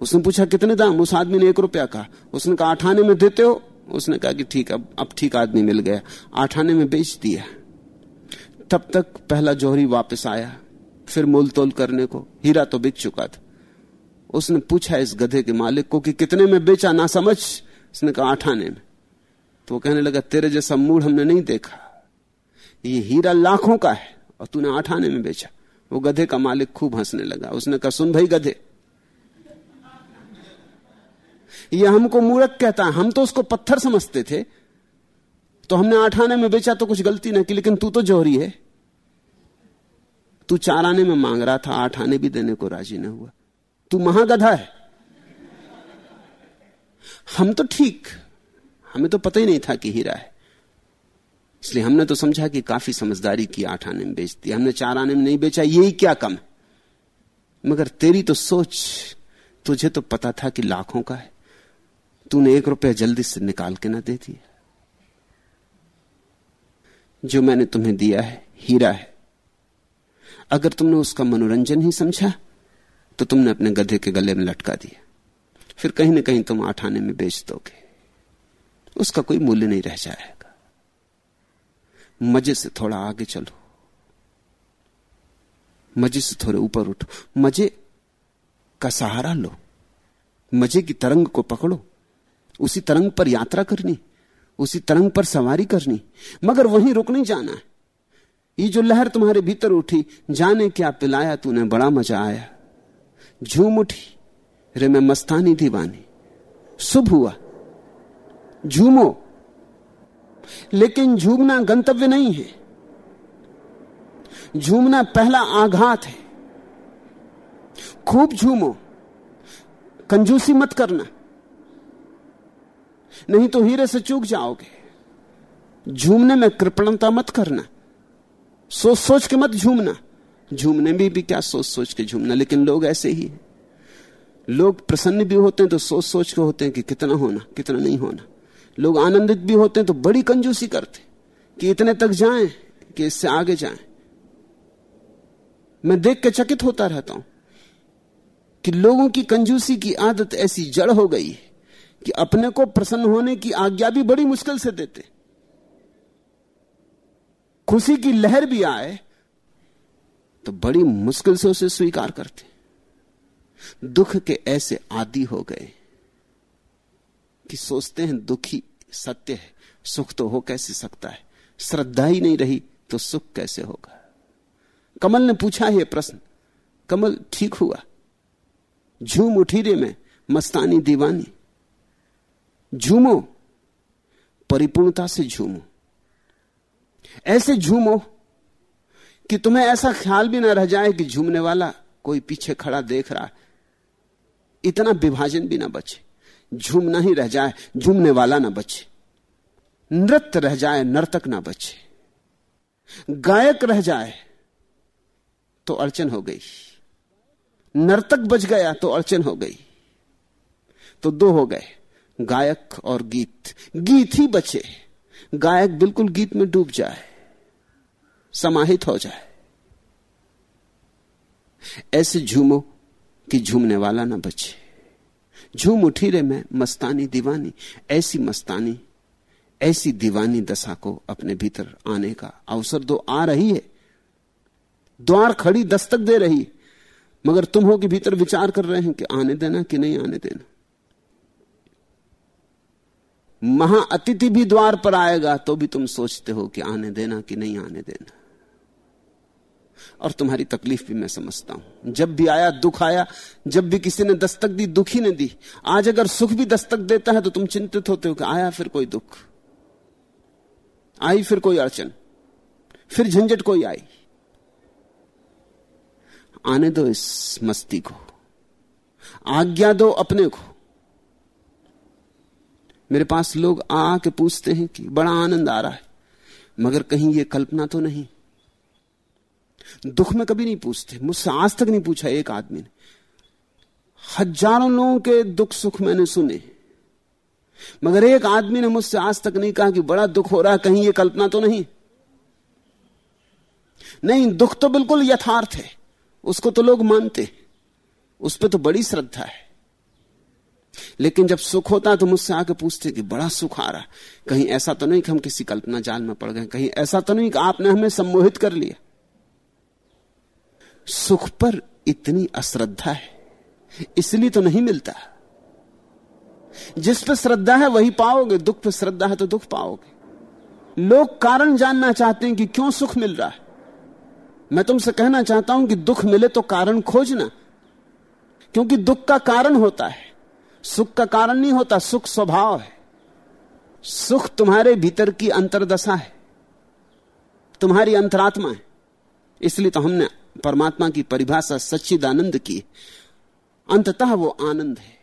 Speaker 1: उसने पूछा, कितने दाम? उस आदमी ने एक रुपया कहा। उसने कहा आठ आने में देते हो? उसने कहा कि ठीक, अब अब ठीक आदमी मिल गया। आठ आने में बेच दिया। तब तक पहला जौहरी वापस आया, फिर मोल तोल करने को, हीरा तो बिक चुका था। उसने पूछा इस गधे के मालिक को कि कितने में बेचा ना समझ? उसने कहा आठ आने में। तो वो कहने लगा, तेरे जैसा मूड हमने नहीं देखा। ये हीरा लाखों का है और तूने आठ आने में बेचा। वो गधे का मालिक खूब हंसने लगा। उसने कहा, सुन भाई गधे, ये हमको मूर्ख कहता है। हम तो उसको पत्थर समझते थे। तो हमने आठ आने में बेचा तो कुछ गलती ना की, लेकिन तू तो जोहरी है। तू चार आने में मांग रहा था आठ आने भी देने को राज़ी न हुआ। तू महागधा है। हम तो ठीक। हमें तो पता ही नहीं था कि हीरा है। इसलिए हमने तो समझा कि काफ़ी समझदारी की आठ आने में बेच हमने चार आने में नहीं बेचा, यही क्या कम है? मगर तेरी तो सोच, तुझे तो पता था कि लाखों का है। तूने एक रुपया जल्दी से निकाल के ना दे दिया। जो मैंने तुम्हें दिया है, हीरा है। अगर तुमने उसका मनोरंजन ही समझा तो तुमने अपने गधे के गले में लटका दिया। फिर कहीं ना कहीं तुम आठाने में बेच दोगे। उसका कोई मूल्य नहीं रह जाएगा। मज़े से थोड़ा आगे चलो। मज़े से थोड़े ऊपर उठो। मज़े का सहारा लो। मज़े की तरंग को पकड़ो। उसी तरंग पर यात्रा करनी। उसी तरंग पर सवारी करनी। मगर वहीं रुक नहीं जाना है। ये जो लहर तुम्हारे भीतर उठी, जाने क्या पिलाया तूने, बड़ा मज़ा आया। झूम उठी। रे मैं मस्तानी दीवानी शुभ हुआ। झूमो। लेकिन झूमना गंतव्य नहीं है। झूमना पहला आघात है। खूब झूमो। कंजूसी मत करना। नहीं तो हीरे से चूक जाओगे। झूमने में कृपणता मत करना। सोच सोच के मत झूमना। झूमने में भी भी क्या सोच सोच के झूमना, लेकिन लोग ऐसे ही हैं। लोग प्रसन्न भी होते हैं तो सोच सोच के होते हैं कि कितना होना, कितना नहीं होना। लोग आनंदित भी होते हैं तो बड़ी कंजूसी करते कि इतने तक जाएँ कि इससे आगे जाएँ। मैं देख के चकित होता रहता हूँ कि लोगों की कंजूसी की आदत ऐसी जड़ हो गई है कि अपने को प्रसन्न होने की आज्ञा भी बड़ी मुश्किल से देते खुशी की लहर भी आए तो बड़ी मुश्किल से उसे स्वीकार करते। दुख के ऐसे आदि हो गए कि सोचते हैं दुखी सत्य है, सुख तो हो कैसे सकता है? श्रद्धा ही नहीं रही तो सुख कैसे होगा? कमल ने पूछा यह प्रश्न। कमल, ठीक हुआ। झूम उठी रे में, मस्तानी दीवानी। झूमो, परिपूर्णता से झूमो। ऐसे झूमो कि तुम्हें ऐसा ख्याल भी ना रह जाए कि झूमने वाला कोई पीछे खड़ा देख रहा है। इतना विभाजन भी ना बचे। झूमना ही रह जाए, झूमने वाला ना बचे। नृत्य रह जाए, नर्तक ना बचे। गायक रह जाए तो अड़चन हो गई। नर्तक बच गया तो अड़चन हो गई। तो दो हो गए, गायक और गीत। गीत ही बचे। गायक बिल्कुल गीत में डूब जाए। समाहित हो जाए। ऐसे झूमो कि झूमने वाला ना बचे। झूम उठी रे मैं, मस्तानी दीवानी, ऐसी मस्तानी, ऐसी दीवानी दशा को अपने भीतर आने का अवसर दो आ रही है। द्वार खड़ी दस्तक दे रही मगर तुम हो कि भीतर विचार कर रहे हैं कि आने देना कि नहीं आने देना। महाअतिथि भी द्वार पर आएगा तो भी तुम सोचते हो कि आने देना कि नहीं आने देना। और तुम्हारी तकलीफ़ भी मैं समझता हूँ। जब भी आया, दुख आया, जब भी किसी ने दस्तक दी, दुखी ने दी। आज अगर सुख भी दस्तक देता है तो तुम चिंतित होते हो कि आया फिर कोई दुख। आई फिर कोई अड़चन। फिर झंझट कोई आई। आने दो इस मस्ती को। आज्ञा दो अपने को। मेरे पास लोग आ के पूछते हैं कि बड़ा आनंद आ रहा है, मगर कहीं ये कल्पना तो नहीं। दुख में कभी नहीं पूछते। मुझसे आज तक नहीं पूछा एक आदमी ने। हज़ारों लोगों के दुख सुख मैंने सुने। मगर एक आदमी ने मुझसे आज तक नहीं कहा कि बड़ा दुख हो रहा है, कहीं ये कल्पना तो नहीं। नहीं, दुख तो बिल्कुल यथार्थ है। उसको तो लोग मानते। उस पर तो बड़ी श्रद्धा है। लेकिन जब सुख होता है तो मुझसे आके पूछते कि बड़ा सुख आ रहा कहीं ऐसा तो नहीं कि हम किसी कल्पना जाल में पड़ गए कहीं ऐसा तो नहीं कि आपने हमें सम्मोहित कर लिया। सुख पर इतनी अश्रद्धा है। इसलिए तो नहीं मिलता। जिस पर श्रद्धा है, वही पाओगे। दुख पर श्रद्धा है तो दुख पाओगे। लोग कारण जानना चाहते हैं कि क्यों सुख मिल रहा है। मैं तुमसे कहना चाहता हूँ कि दुख मिले तो कारण खोजना। क्योंकि दुख का कारण होता है। सुख का कारण नहीं होता, सुख स्वभाव है। सुख तुम्हारे भीतर की अंतरदशा है। तुम्हारी अंतरात्मा है। इसलिए तो हमने परमात्मा की परिभाषा सच्चिदानंद की। अंततः वो आनंद है।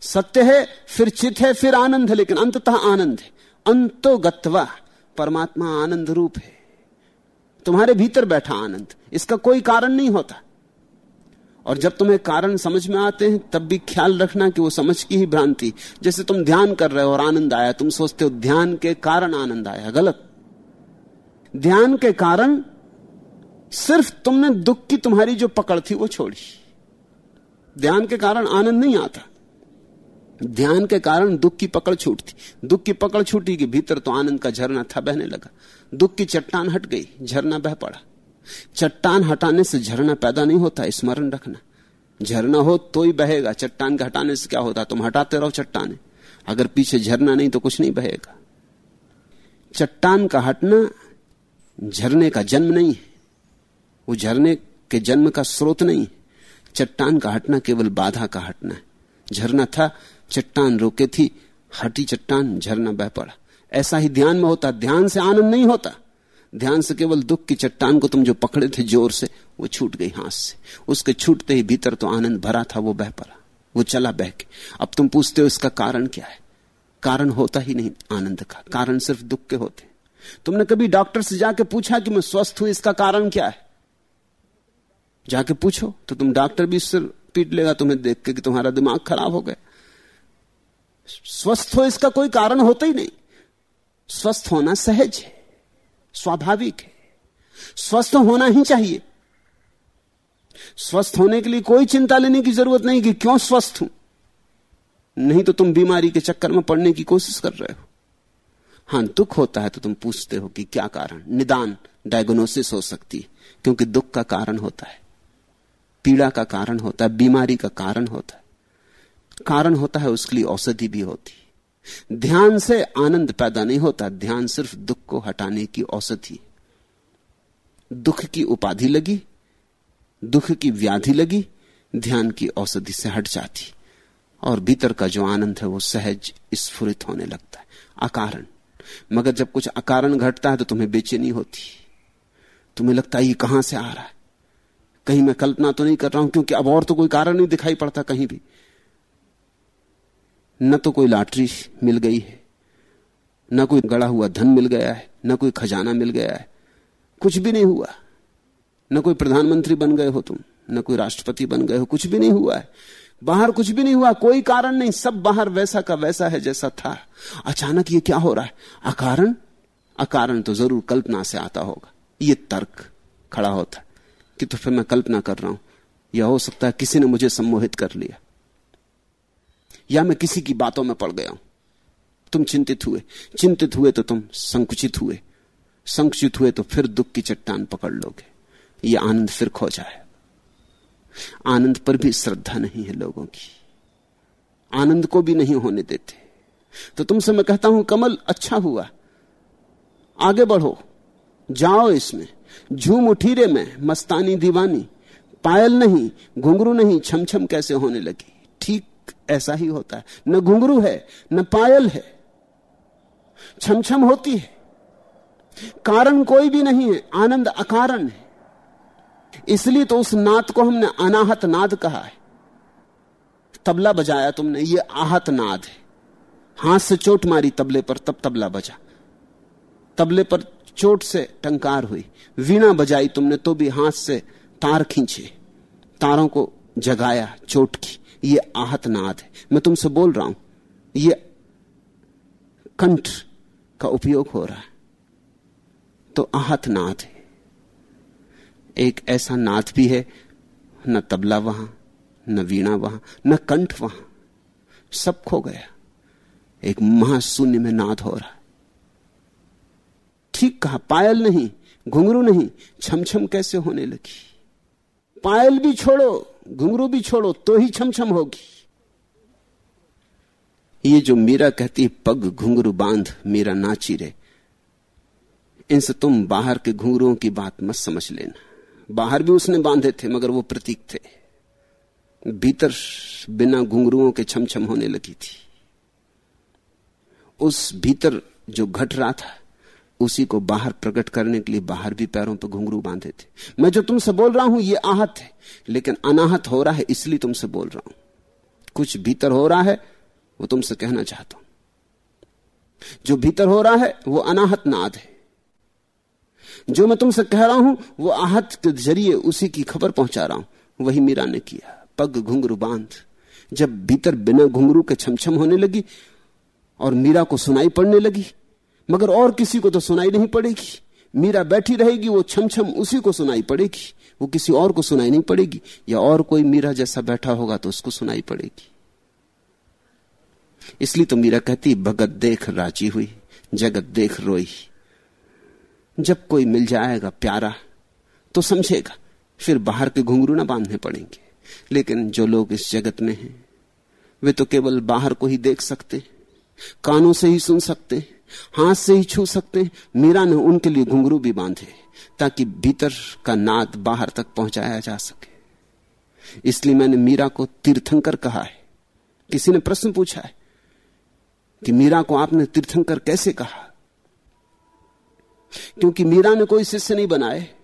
Speaker 1: सत्य है, फिर चित है, फिर आनंद है लेकिन अंततः आनंद है। अंतो परमात्मा आनंद रूप है। तुम्हारे भीतर बैठा आनंद, इसका कोई कारण नहीं होता। और जब तुम्हें कारण समझ में आते हैं, तब भी ख्याल रखना कि वो समझ की ही भ्रांति। जैसे तुम ध्यान कर रहे हो और आनंद आया, तुम सोचते हो ध्यान के कारण आनंद आया, गलत। ध्यान के कारण सिर्फ़ तुमने दुख की तुम्हारी जो पकड़ थी वो छोड़ी। ध्यान के कारण आनंद नहीं आता। ध्यान के कारण दुख की पकड़ छूटती। दुख की पकड़ छूटी कि भीतर तो आनंद का झरना था, बहने लगा। दुख की चट्टान हट गई, झरना बह पड़ा। चट्टान हटाने से झरना पैदा नहीं होता, स्मरण रखना। झरना हो तो ही बहेगा, चट्टान के हटाने से क्या होता? तुम हटाते रहो चट्टाने। अगर पीछे झरना नहीं तो कुछ नहीं बहेगा। चट्टान का हटना झरने का जन्म नहीं है। वो झरने के जन्म का स्रोत नहीं, चट्टान का हटना केवल बाधा का हटना है। झरना था, चट्टान रोके थी, हटी चट्टान, झरना बह पड़ा। ऐसा ही ध्यान में होता, ध्यान से आनंद नहीं होता। ध्यान से केवल दुख की चट्टान को तुम जो पकड़े थे ज़ोर से, वो छूट गई हाथ से। उसके छूटते ही भीतर तो आनंद भरा था, वो बह पड़ा, वो चला बह के। अब तुम पूछते हो, इसका कारण क्या है? कारण होता ही नहीं आनंद का, कारण सिर्फ़ दुख के होते। तुमने कभी डॉक्टर से जाके पूछा कि मैं स्वस्थ हूँ, इसका कारण क्या है? जाके पूछो तो तुम डॉक्टर भी सिर पीट लेगा तुम्हें देख के कि तुम्हारा दिमाग खराब हो गया। स्वस्थ हो इसका कोई कारण होता ही नहीं। स्वस्थ होना सहज है, स्वाभाविक है। स्वस्थ होना ही चाहिए। स्वस्थ होने के लिए कोई चिंता लेने की ज़रूरत नहीं कि क्यों स्वस्थ हूँ। नहीं तो तुम बीमारी के चक्कर में पड़ने की कोशिश कर रहे हो। हाँ, दुख होता है तो तुम पूछते हो कि क्या कारण? निदान डायग्नोसिस हो सकती है, क्योंकि दुख का कारण होता है। पीड़ा का कारण होता है, बीमारी का कारण होता है। कारण होता है उसके लिए औषधि भी होती ध्यान से आनंद पैदा नहीं होता, ध्यान सिर्फ़ दुख को हटाने की औषधि दुख की उपाधि लगी, दुख की व्याधि लगी, ध्यान की औषधि से हट जाती। और भीतर का जो आनंद है वो सहज, स्फुरित होने लगता है। अकारण। मगर जब कुछ अकारण घटता है तो तुम्हें बेचैनी होती तुम्हें लगता है ये कहाँ से आ रहा है? कहीं मैं कल्पना तो नहीं कर रहा हूँ, क्योंकि अब और तो कोई कारण नहीं दिखाई पड़ता कहीं भी। न तो कोई लॉटरी मिल गई है, न कोई गड़ा हुआ धन मिल गया है, न कोई खजाना मिल गया है। कुछ भी नहीं हुआ। न कोई प्रधानमंत्री बन गए हो तुम, न कोई राष्ट्रपति बन गए हो, कुछ भी नहीं हुआ है। बाहर कुछ भी नहीं हुआ, कोई कारण नहीं, सब बाहर वैसा का वैसा है जैसा था। अचानक ये क्या हो रहा है? अकारण? अकारण तो ज़रूर कल्पना से आता होगा। ये तर्क खड़ा होता कि तो फिर मैं कल्पना कर रहा हूँ, या हो सकता है किसी ने मुझे सम्मोहित कर लिया, या मैं किसी की बातों में पड़ गया हूँ। तुम चिंतित हुए चिंतित हुए तो तुम संकुचित हुए संकुचित हुए तो फिर दुख की चट्टान पकड़ लोगे यह आनंद फिर खो जाए। आनंद पर भी श्रद्धा नहीं है लोगों की, आनंद को भी नहीं होने देते। तो तुमसे मैं कहता हूँ, कमल अच्छा हुआ, आगे बढ़ो, जाओ इसमें। झूम उठीरे में, मस्तानी दीवानी। पायल नहीं, घुंघरू नहीं छम छम कैसे होने लगी? ठीक ऐसा ही होता है। न घुंघरू है, न पायल है। छम छम होती है। कारण कोई भी नहीं है, आनंद अकारण है। इसलिए तो उस नाद को हमने अनाहत नाद कहा है। तबला बजाया तुमने, ये आहत नाद है। हाथ से चोट मारी तबले पर, तब तबला बजा। तबले पर चोट से टंकार हुई। वीणा बजाई तुमने तो भी हाथ से तार खींचे। तारों को जगाया चोट की। ये आहत नाद है। मैं तुमसे बोल रहा हूँ, ये कंठ का उपयोग हो रहा है। तो आहत नाद है। एक ऐसा नाद भी है, न तबला वहाँ, न वीणा वहाँ, न कंठ वहाँ। सब खो गया। एक महाशून्य में नाद हो रहा है। ठीक कहा, पायल नहीं, घुंघरू नहीं, छमछम छम कैसे होने लगी? पायल भी छोड़ो, घुंघरू भी छोड़ो तो ही छमछम होगी। ये जो मीरा कहती है, पग घुंघरू बाँध, मीरा नाची रे। इनसे तुम बाहर के घुंघरुओं की बात मत समझ लेना। बाहर भी उसने बांधे थे, मगर वो प्रतीक थे। भीतर बिना घुंघरुओं के छमछम होने लगी थी। उस भीतर जो घट रहा था उसी को बाहर प्रकट करने के लिए बाहर भी पैरों पर घुंघरू बांधे थे। मैं जो तुमसे बोल रहा हूँ, ये आहत है, लेकिन अनाहत हो रहा है, इसलिए तुमसे बोल रहा हूँ। कुछ भीतर हो रहा है, वो तुमसे कहना चाहता हूँ। जो भीतर हो रहा है, वो अनाहत नाद है। जो मैं तुमसे कह रहा हूँ, वो आहत के ज़रिए उसी की खबर पहुँचा रहा हूँ। वही मीरा ने किया, पग घुंघरू बाँध। जब भीतर बिना घुंघरू के छमछम होने लगी, और मीरा को सुनाई पड़ने लगी मगर और किसी को तो सुनाई नहीं पड़ेगी। मीरा बैठी रहेगी, वो छमछम उसी को सुनाई पड़ेगी। वो किसी और को सुनाई नहीं पड़ेगी। या और कोई मीरा जैसा बैठा होगा तो उसको सुनाई पड़ेगी। इसलिए तो मीरा कहती, भगत देख राज़ी हुई, जगत देख रोई। जब कोई मिल जाएगा प्यारा तो समझेगा, फिर बाहर के घुंघरू ना बांधने पड़ेंगे। लेकिन जो लोग इस जगत में हैं, वे तो केवल बाहर को ही देख सकते, कानों से ही सुन सकते। हाथ से ही छू सकते हैं। मीरा ने उनके लिए घुंघरू भी बांधे, ताकि भीतर का नाद बाहर तक पहुँचाया जा सके। इसलिए मैंने मीरा को तीर्थंकर कहा है। किसी ने प्रश्न पूछा है कि मीरा को आपने तीर्थंकर कैसे कहा? क्योंकि मीरा ने कोई शिष्य नहीं बनाए,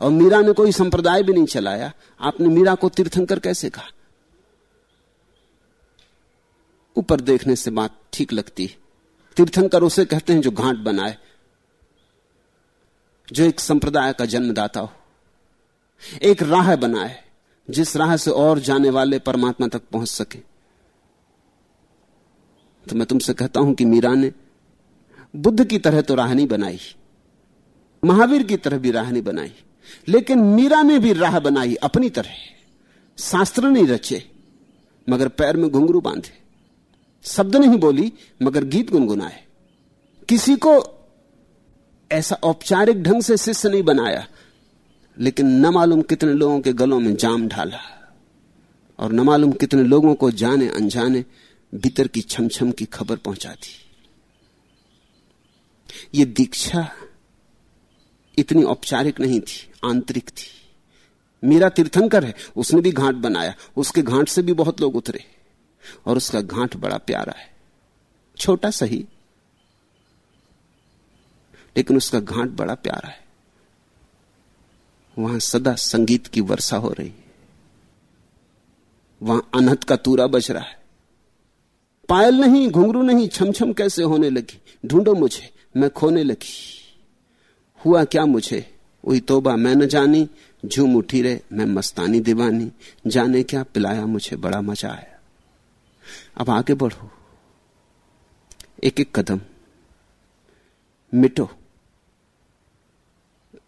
Speaker 1: और मीरा ने कोई संप्रदाय भी नहीं चलाया। आपने मीरा को तीर्थंकर कैसे कहा? ऊपर देखने से बात ठीक लगती है। तीर्थंकर उसे कहते हैं, जो घाट बनाए, जो एक संप्रदाय का जन्मदाता हो, एक राह बनाए, जिस राह से और जाने वाले परमात्मा तक पहुँच सके। तो मैं तुमसे कहता हूँ कि मीरा ने बुद्ध की तरह तो राह नहीं बनाई, महावीर की तरह भी राह नहीं बनाई, लेकिन मीरा ने भी राह बनाई अपनी तरह। शास्त्र नहीं रचे, मगर पैर में घुंघरू बांधे। शब्द नहीं बोली, मगर गीत गुनगुनाए। किसी को ऐसा औपचारिक ढंग से शिष्य नहीं बनाया, लेकिन न मालूम कितने लोगों के गलों में जाम ढाला, और न मालूम कितने लोगों को जाने अनजाने भीतर की छमछम की खबर पहुँचा दी। ये दीक्षा इतनी औपचारिक नहीं थी, आंतरिक थी। मेरा तीर्थंकर है, उसने भी घाट बनाया, उसके घाट से भी बहुत लोग उतरे। और उसका घाट बड़ा प्यारा है। छोटा सही लेकिन उसका घाट बड़ा प्यारा है। वहाँ सदा संगीत की वर्षा हो रही है। वहाँ अनहत का तूरा बज रहा है। पायल नहीं, घुंघरू नहीं, छमछम कैसे होने लगी? ढूंढो मुझे, मैं खोने लगी। हुआ क्या मुझे? वही तोबा मैं न जानी, झूम उठी रे मैं मस्तानी दीवानी। जाने क्या पिलाया मुझे, बड़ा मज़ा आया। अब आगे बढ़ो। एक एक कदम। मिटो।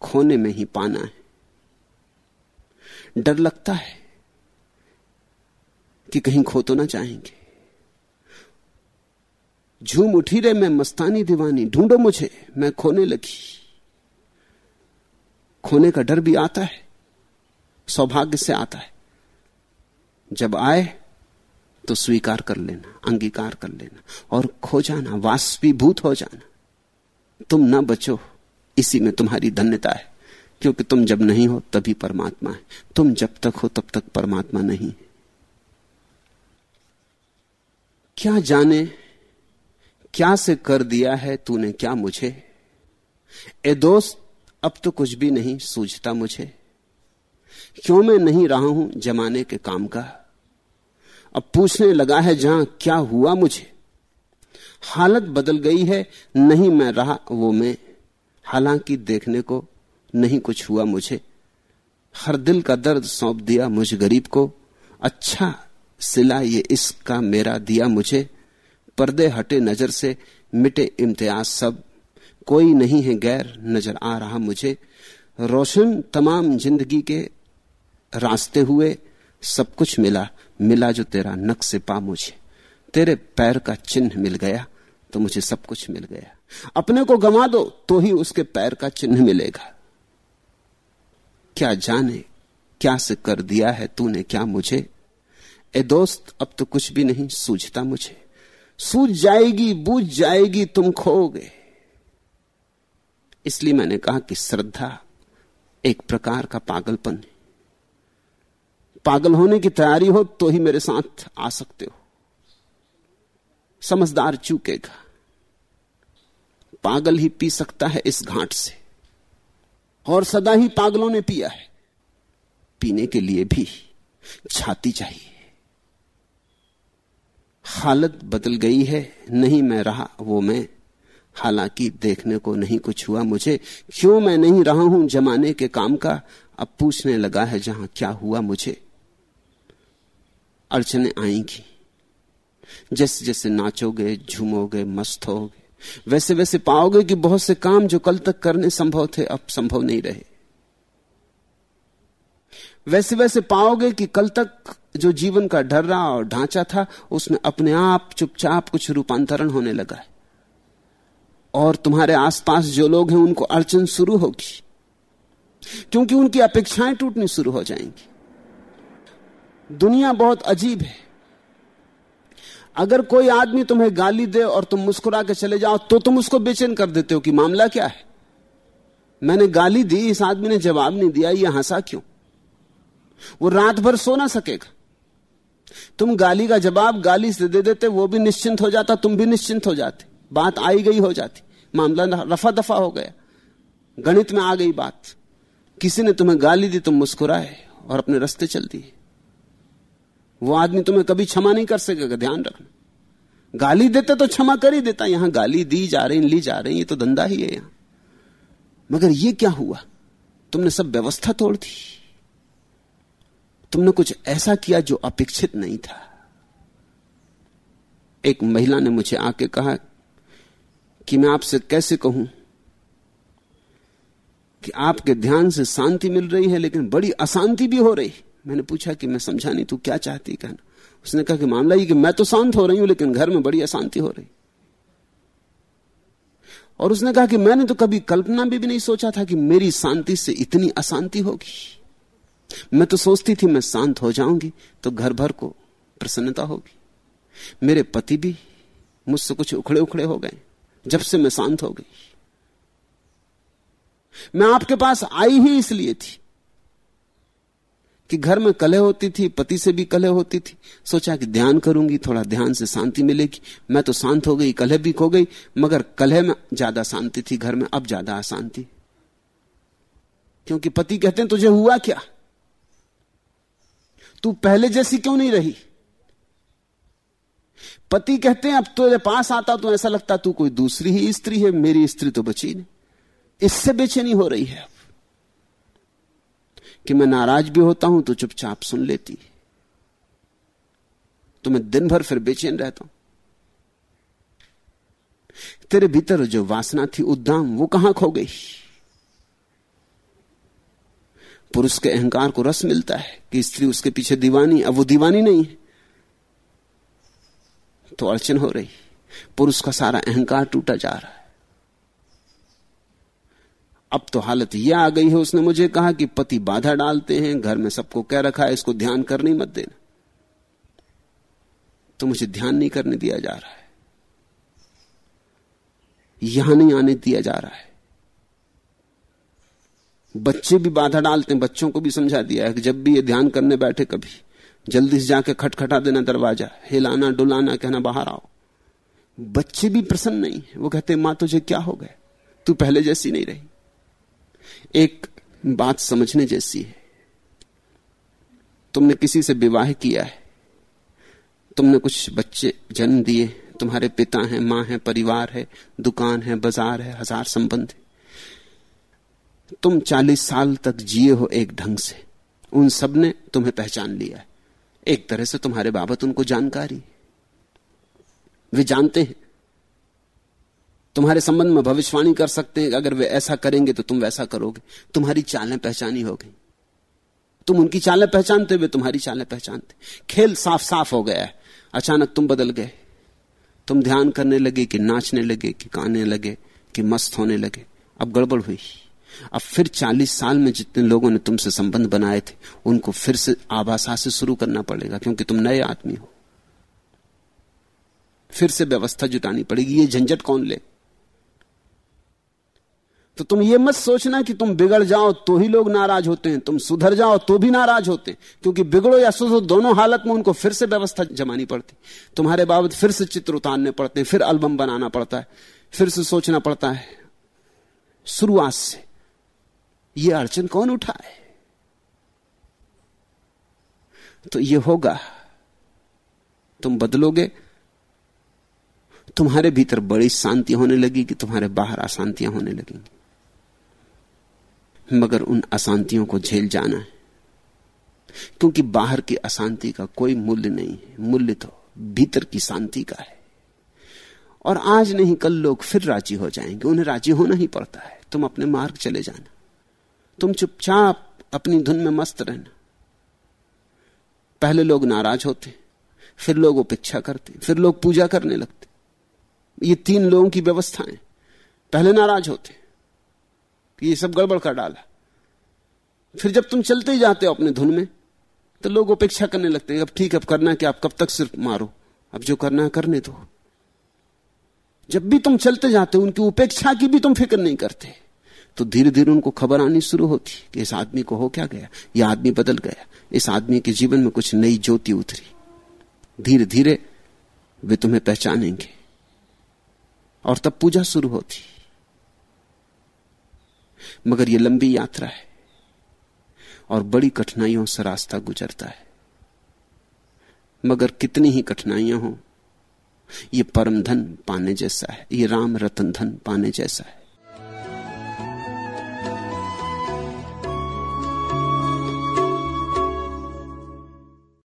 Speaker 1: खोने में ही पाना है। डर लगता है कि कहीं खो तो ना चाहेंगे झूम उठी रे मैं मस्तानी दीवानी, ढूंढो मुझे, मैं खोने लगी। खोने का डर भी आता है, सौभाग्य से आता है। जब आए तो स्वीकार कर लेना, अंगीकार कर लेना, और खो जाना वास्पीभूत हो जाना। तुम ना बचो, इसी में तुम्हारी धन्यता है, क्योंकि तुम जब नहीं हो, तभी परमात्मा है। तुम जब तक हो, तब तक परमात्मा नहीं क्या जाने, क्या से कर दिया है तूने, क्या मुझे? ए दोस्त, अब तो कुछ भी नहीं, सूझता मुझे। क्यों मैं नहीं रहा हूँ जमाने के काम का? अब पूछने लगा है, जहाँ क्या हुआ मुझे? हालत बदल गई है, नहीं मैं रहा वो मैं। हालाँकि देखने को नहीं कुछ हुआ मुझे। हर दिल का दर्द सौंप दिया मुझ गरीब को। अच्छा सिला ये इसका मेरा दिया मुझे। पर्दे हटे नज़र से, मिटे इम्तियाज़ सब। कोई नहीं है गैर, नज़र आ रहा मुझे। रोशन तमाम ज़िंदगी के रास्ते हुए, सब कुछ मिला। मिला जो तेरा नक्श पा मुझे। तेरे पैर का चिन्ह मिल गया तो मुझे सब कुछ मिल गया। अपने को गमा दो तो ही उसके पैर का चिन्ह मिलेगा। क्या जाने, क्या से कर दिया है तूने, क्या मुझे? ए दोस्त, अब तो कुछ भी नहीं सूझता मुझे। सूझ जाएगी, बूझ जाएगी, तुम खोगे इसलिए मैंने कहा कि श्रद्धा एक प्रकार का पागलपन है। पागल होने की तैयारी हो तो ही मेरे साथ आ सकते हो। समझदार चूकेगा। पागल ही पी सकता है इस घाट से। और सदा ही पागलों ने पिया है। पीने के लिए भी छाती चाहिए। हालत बदल गई है, नहीं मैं रहा, वो मैं। हालाँकि देखने को नहीं कुछ हुआ मुझे। क्यों मैं नहीं रहा हूँ जमाने के काम का? अब पूछने लगा है जहाँ क्या हुआ मुझे। अड़चने आएँगी। जैसे जैसे नाचोगे, झूमोगे, मस्त होगे वैसे वैसे पाओगे कि बहुत से काम जो कल तक करने संभव थे, अब संभव नहीं रहे। वैसे वैसे पाओगे कि कल तक जो जीवन का ढर्रा और ढांचा था, उसमें अपने आप चुपचाप कुछ रूपांतरण होने लगा है। और तुम्हारे आसपास जो लोग हैं, उनको अड़चन शुरू होगी, क्योंकि उनकी अपेक्षाएँ टूटनी शुरू हो जाएँगी। दुनिया बहुत अजीब है। अगर कोई आदमी तुम्हें गाली दे और तुम मुस्कुरा के चले जाओ तो तुम उसको बेचैन कर देते हो कि मामला क्या है? मैंने गाली दी, इस आदमी ने जवाब नहीं दिया, ये हंसा क्यों? वो रात भर सो ना सकेगा। तुम गाली का जवाब गाली से दे देते, वो भी निश्चिंत हो जाता, तुम भी निश्चिंत हो जाते। बात आई गई हो जाती। मामला रफा दफ़ा हो गया। गणित में आ गई बात। किसी ने तुम्हें गाली दी, तुम मुस्कुराए और अपने रास्ते चल दिए। वो आदमी तुम्हें कभी क्षमा नहीं कर सकेगा, ध्यान रखना। गाली देते तो क्षमा कर ही देता, यहाँ गाली दी जा रही, ली जा रही, ये तो धंधा ही है यहाँ। मगर ये क्या हुआ? तुमने सब व्यवस्था तोड़ दी। तुमने कुछ ऐसा किया जो अपेक्षित नहीं था। एक महिला ने मुझे आके कहा कि मैं आपसे कैसे कहूँ कि आपके ध्यान से शांति मिल रही है, लेकिन बड़ी अशांति भी हो रही। मैंने पूछा कि मैं समझा नहीं तू क्या चाहती कहना? उसने कहा कि मामला ये कि मैं तो शांत हो रही हूँ लेकिन घर में बड़ी अशांति हो रही। और उसने कहा कि मैंने तो कभी कल्पना भी, भी नहीं सोचा था कि मेरी शांति से इतनी अशांति होगी। मैं तो सोचती थी मैं शांत हो जाऊँगी तो घर भर को प्रसन्नता होगी। मेरे पति भी मुझसे कुछ उखड़े उखड़े हो गए जब से मैं शांत हो गई। मैं आपके पास आई ही इसलिए थी। कि घर में कलह होती थी, पति से भी कलह होती थी। सोचा कि ध्यान करूँगी, थोड़ा ध्यान से शांति मिलेगी। मैं तो शांत हो गई, कलह भी खो गई, मगर कलह में ज़्यादा शांति थी घर में, अब ज़्यादा अशांति। क्योंकि पति कहते हैं, तुझे हुआ क्या? तू पहले जैसी क्यों नहीं रही? पति कहते हैं, अब तेरे पास आता तो ऐसा लगता, तू कोई दूसरी ही स्त्री है, मेरी स्त्री तो बची नहीं। इससे बेचैनी हो रही है कि मैं नाराज़ भी होता हूँ तो चुपचाप सुन लेती तो मैं दिन भर फिर बेचैन रहता हूँ। तेरे भीतर जो वासना थी, उद्दाम, वो कहाँ खो गई? पुरुष के अहंकार को रस मिलता है कि स्त्री उसके पीछे दीवानी, अब वो दीवानी नहीं है। तो अड़चन हो रही। पुरुष का सारा अहंकार टूटा जा रहा है। अब तो हालत यह आ गई है, उसने मुझे कहा कि पति बाधा डालते हैं, घर में सबको कह रखा है, इसको ध्यान करने मत देना। तो मुझे ध्यान नहीं करने दिया जा रहा है। यहाँ नहीं आने दिया जा रहा है। बच्चे भी बाधा डालते हैं, बच्चों को भी समझा दिया है कि जब भी ये ध्यान करने बैठे कभी, जल्दी से जाके खटखटा देना दरवाज़ा, हिलाना, डुलाना, कहना बाहर आओ। बच्चे भी प्रसन्न नहीं है, वो कहते माँ, तुझे क्या हो गया? तू पहले जैसी नहीं रही। एक बात समझने जैसी है। तुमने किसी से विवाह किया है? तुमने कुछ बच्चे, जन्म दिए, तुम्हारे पिता हैं, माँ है, परिवार है, दुकान है, बाज़ार है, हज़ार संबंध है। तुम चालीस साल तक जिए हो एक ढंग से। उन सबने तुम्हें पहचान लिया है। एक तरह से तुम्हारे बाबत उनको जानकारी वे जानते हैं। तुम्हारे संबंध में भविष्यवाणी कर सकते हैं, अगर वे ऐसा करेंगे तो तुम वैसा करोगे। तुम्हारी चालें पहचानी हो गई। तुम उनकी चालें पहचानते हुए तुम्हारी चालें पहचानते। खेल साफ़ साफ़ हो गया है। अचानक तुम बदल गए। तुम ध्यान करने लगे कि नाचने लगे, कि गाने लगे, कि मस्त होने लगे। अब गड़बड़ हुई। अब फिर चालीस साल में जितने लोगों ने तुमसे संबंध बनाए थे, उनको फिर से आबासा से शुरू करना पड़ेगा, क्योंकि तुम नए आदमी हो। फिर से व्यवस्था जुटानी पड़ेगी। ये झंझट कौन ले? तो तुम ये मत सोचना कि तुम बिगड़ जाओ तो ही लोग नाराज़ होते हैं। तुम सुधर जाओ तो भी नाराज़ होते हैं। क्योंकि बिगड़ो या सुधरो, दोनों हालत में उनको फिर से व्यवस्था जमानी पड़ती। तुम्हारे बाबत फिर से चित्र उतारने पड़ते हैं, फिर एल्बम बनाना पड़ता है, फिर से सोचना पड़ता है। शुरुआत से ये अड़चन कौन उठाए? तो ये होगा, तुम बदलोगे। तुम्हारे भीतर बड़ी शांति होने लगी कि तुम्हारे बाहर अशांतियाँ होने लगेंगी। मगर उन अशांतियों को झेल जाना है। क्योंकि बाहर की अशांति का कोई मूल्य नहीं है। मूल्य तो भीतर की शांति का है। और आज नहीं, कल लोग फिर राज़ी हो जाएँगे। उन्हें राज़ी होना ही पड़ता है। तुम अपने मार्ग चले जाना। तुम चुपचाप अपनी धुन में मस्त रहना। पहले लोग नाराज़ होते, फिर लोग उपेक्षा करते, फिर लोग पूजा करने लगते। ये तीन लोगों की व्यवस्थाएँ। पहले नाराज़ होते। कि ये सब गड़बड़ कर डाला। फिर जब तुम चलते ही जाते हो अपने धुन में तो लोग उपेक्षा करने लगते हैं, अब ठीक अब करना क्या आप कब तक सिर्फ़ मारो? अब जो करना है, करने दो। जब भी तुम चलते जाते हो, उनकी उपेक्षा की भी तुम फ़िक्र नहीं करते। तो धीरे धीरे उनको खबर आनी शुरू होती कि इस आदमी को हो क्या गया? यह आदमी बदल गया। इस आदमी के जीवन में कुछ नई ज्योति उतरी। धीरे धीरे वे तुम्हें पहचानेंगे। और तब पूजा शुरू होती। मगर यह लंबी यात्रा है और बड़ी कठिनाइयों से रास्ता गुजरता है। मगर कितनी ही कठिनाइयाँ हो यह परम धन पाने जैसा है यह राम रतन धन पाने जैसा है।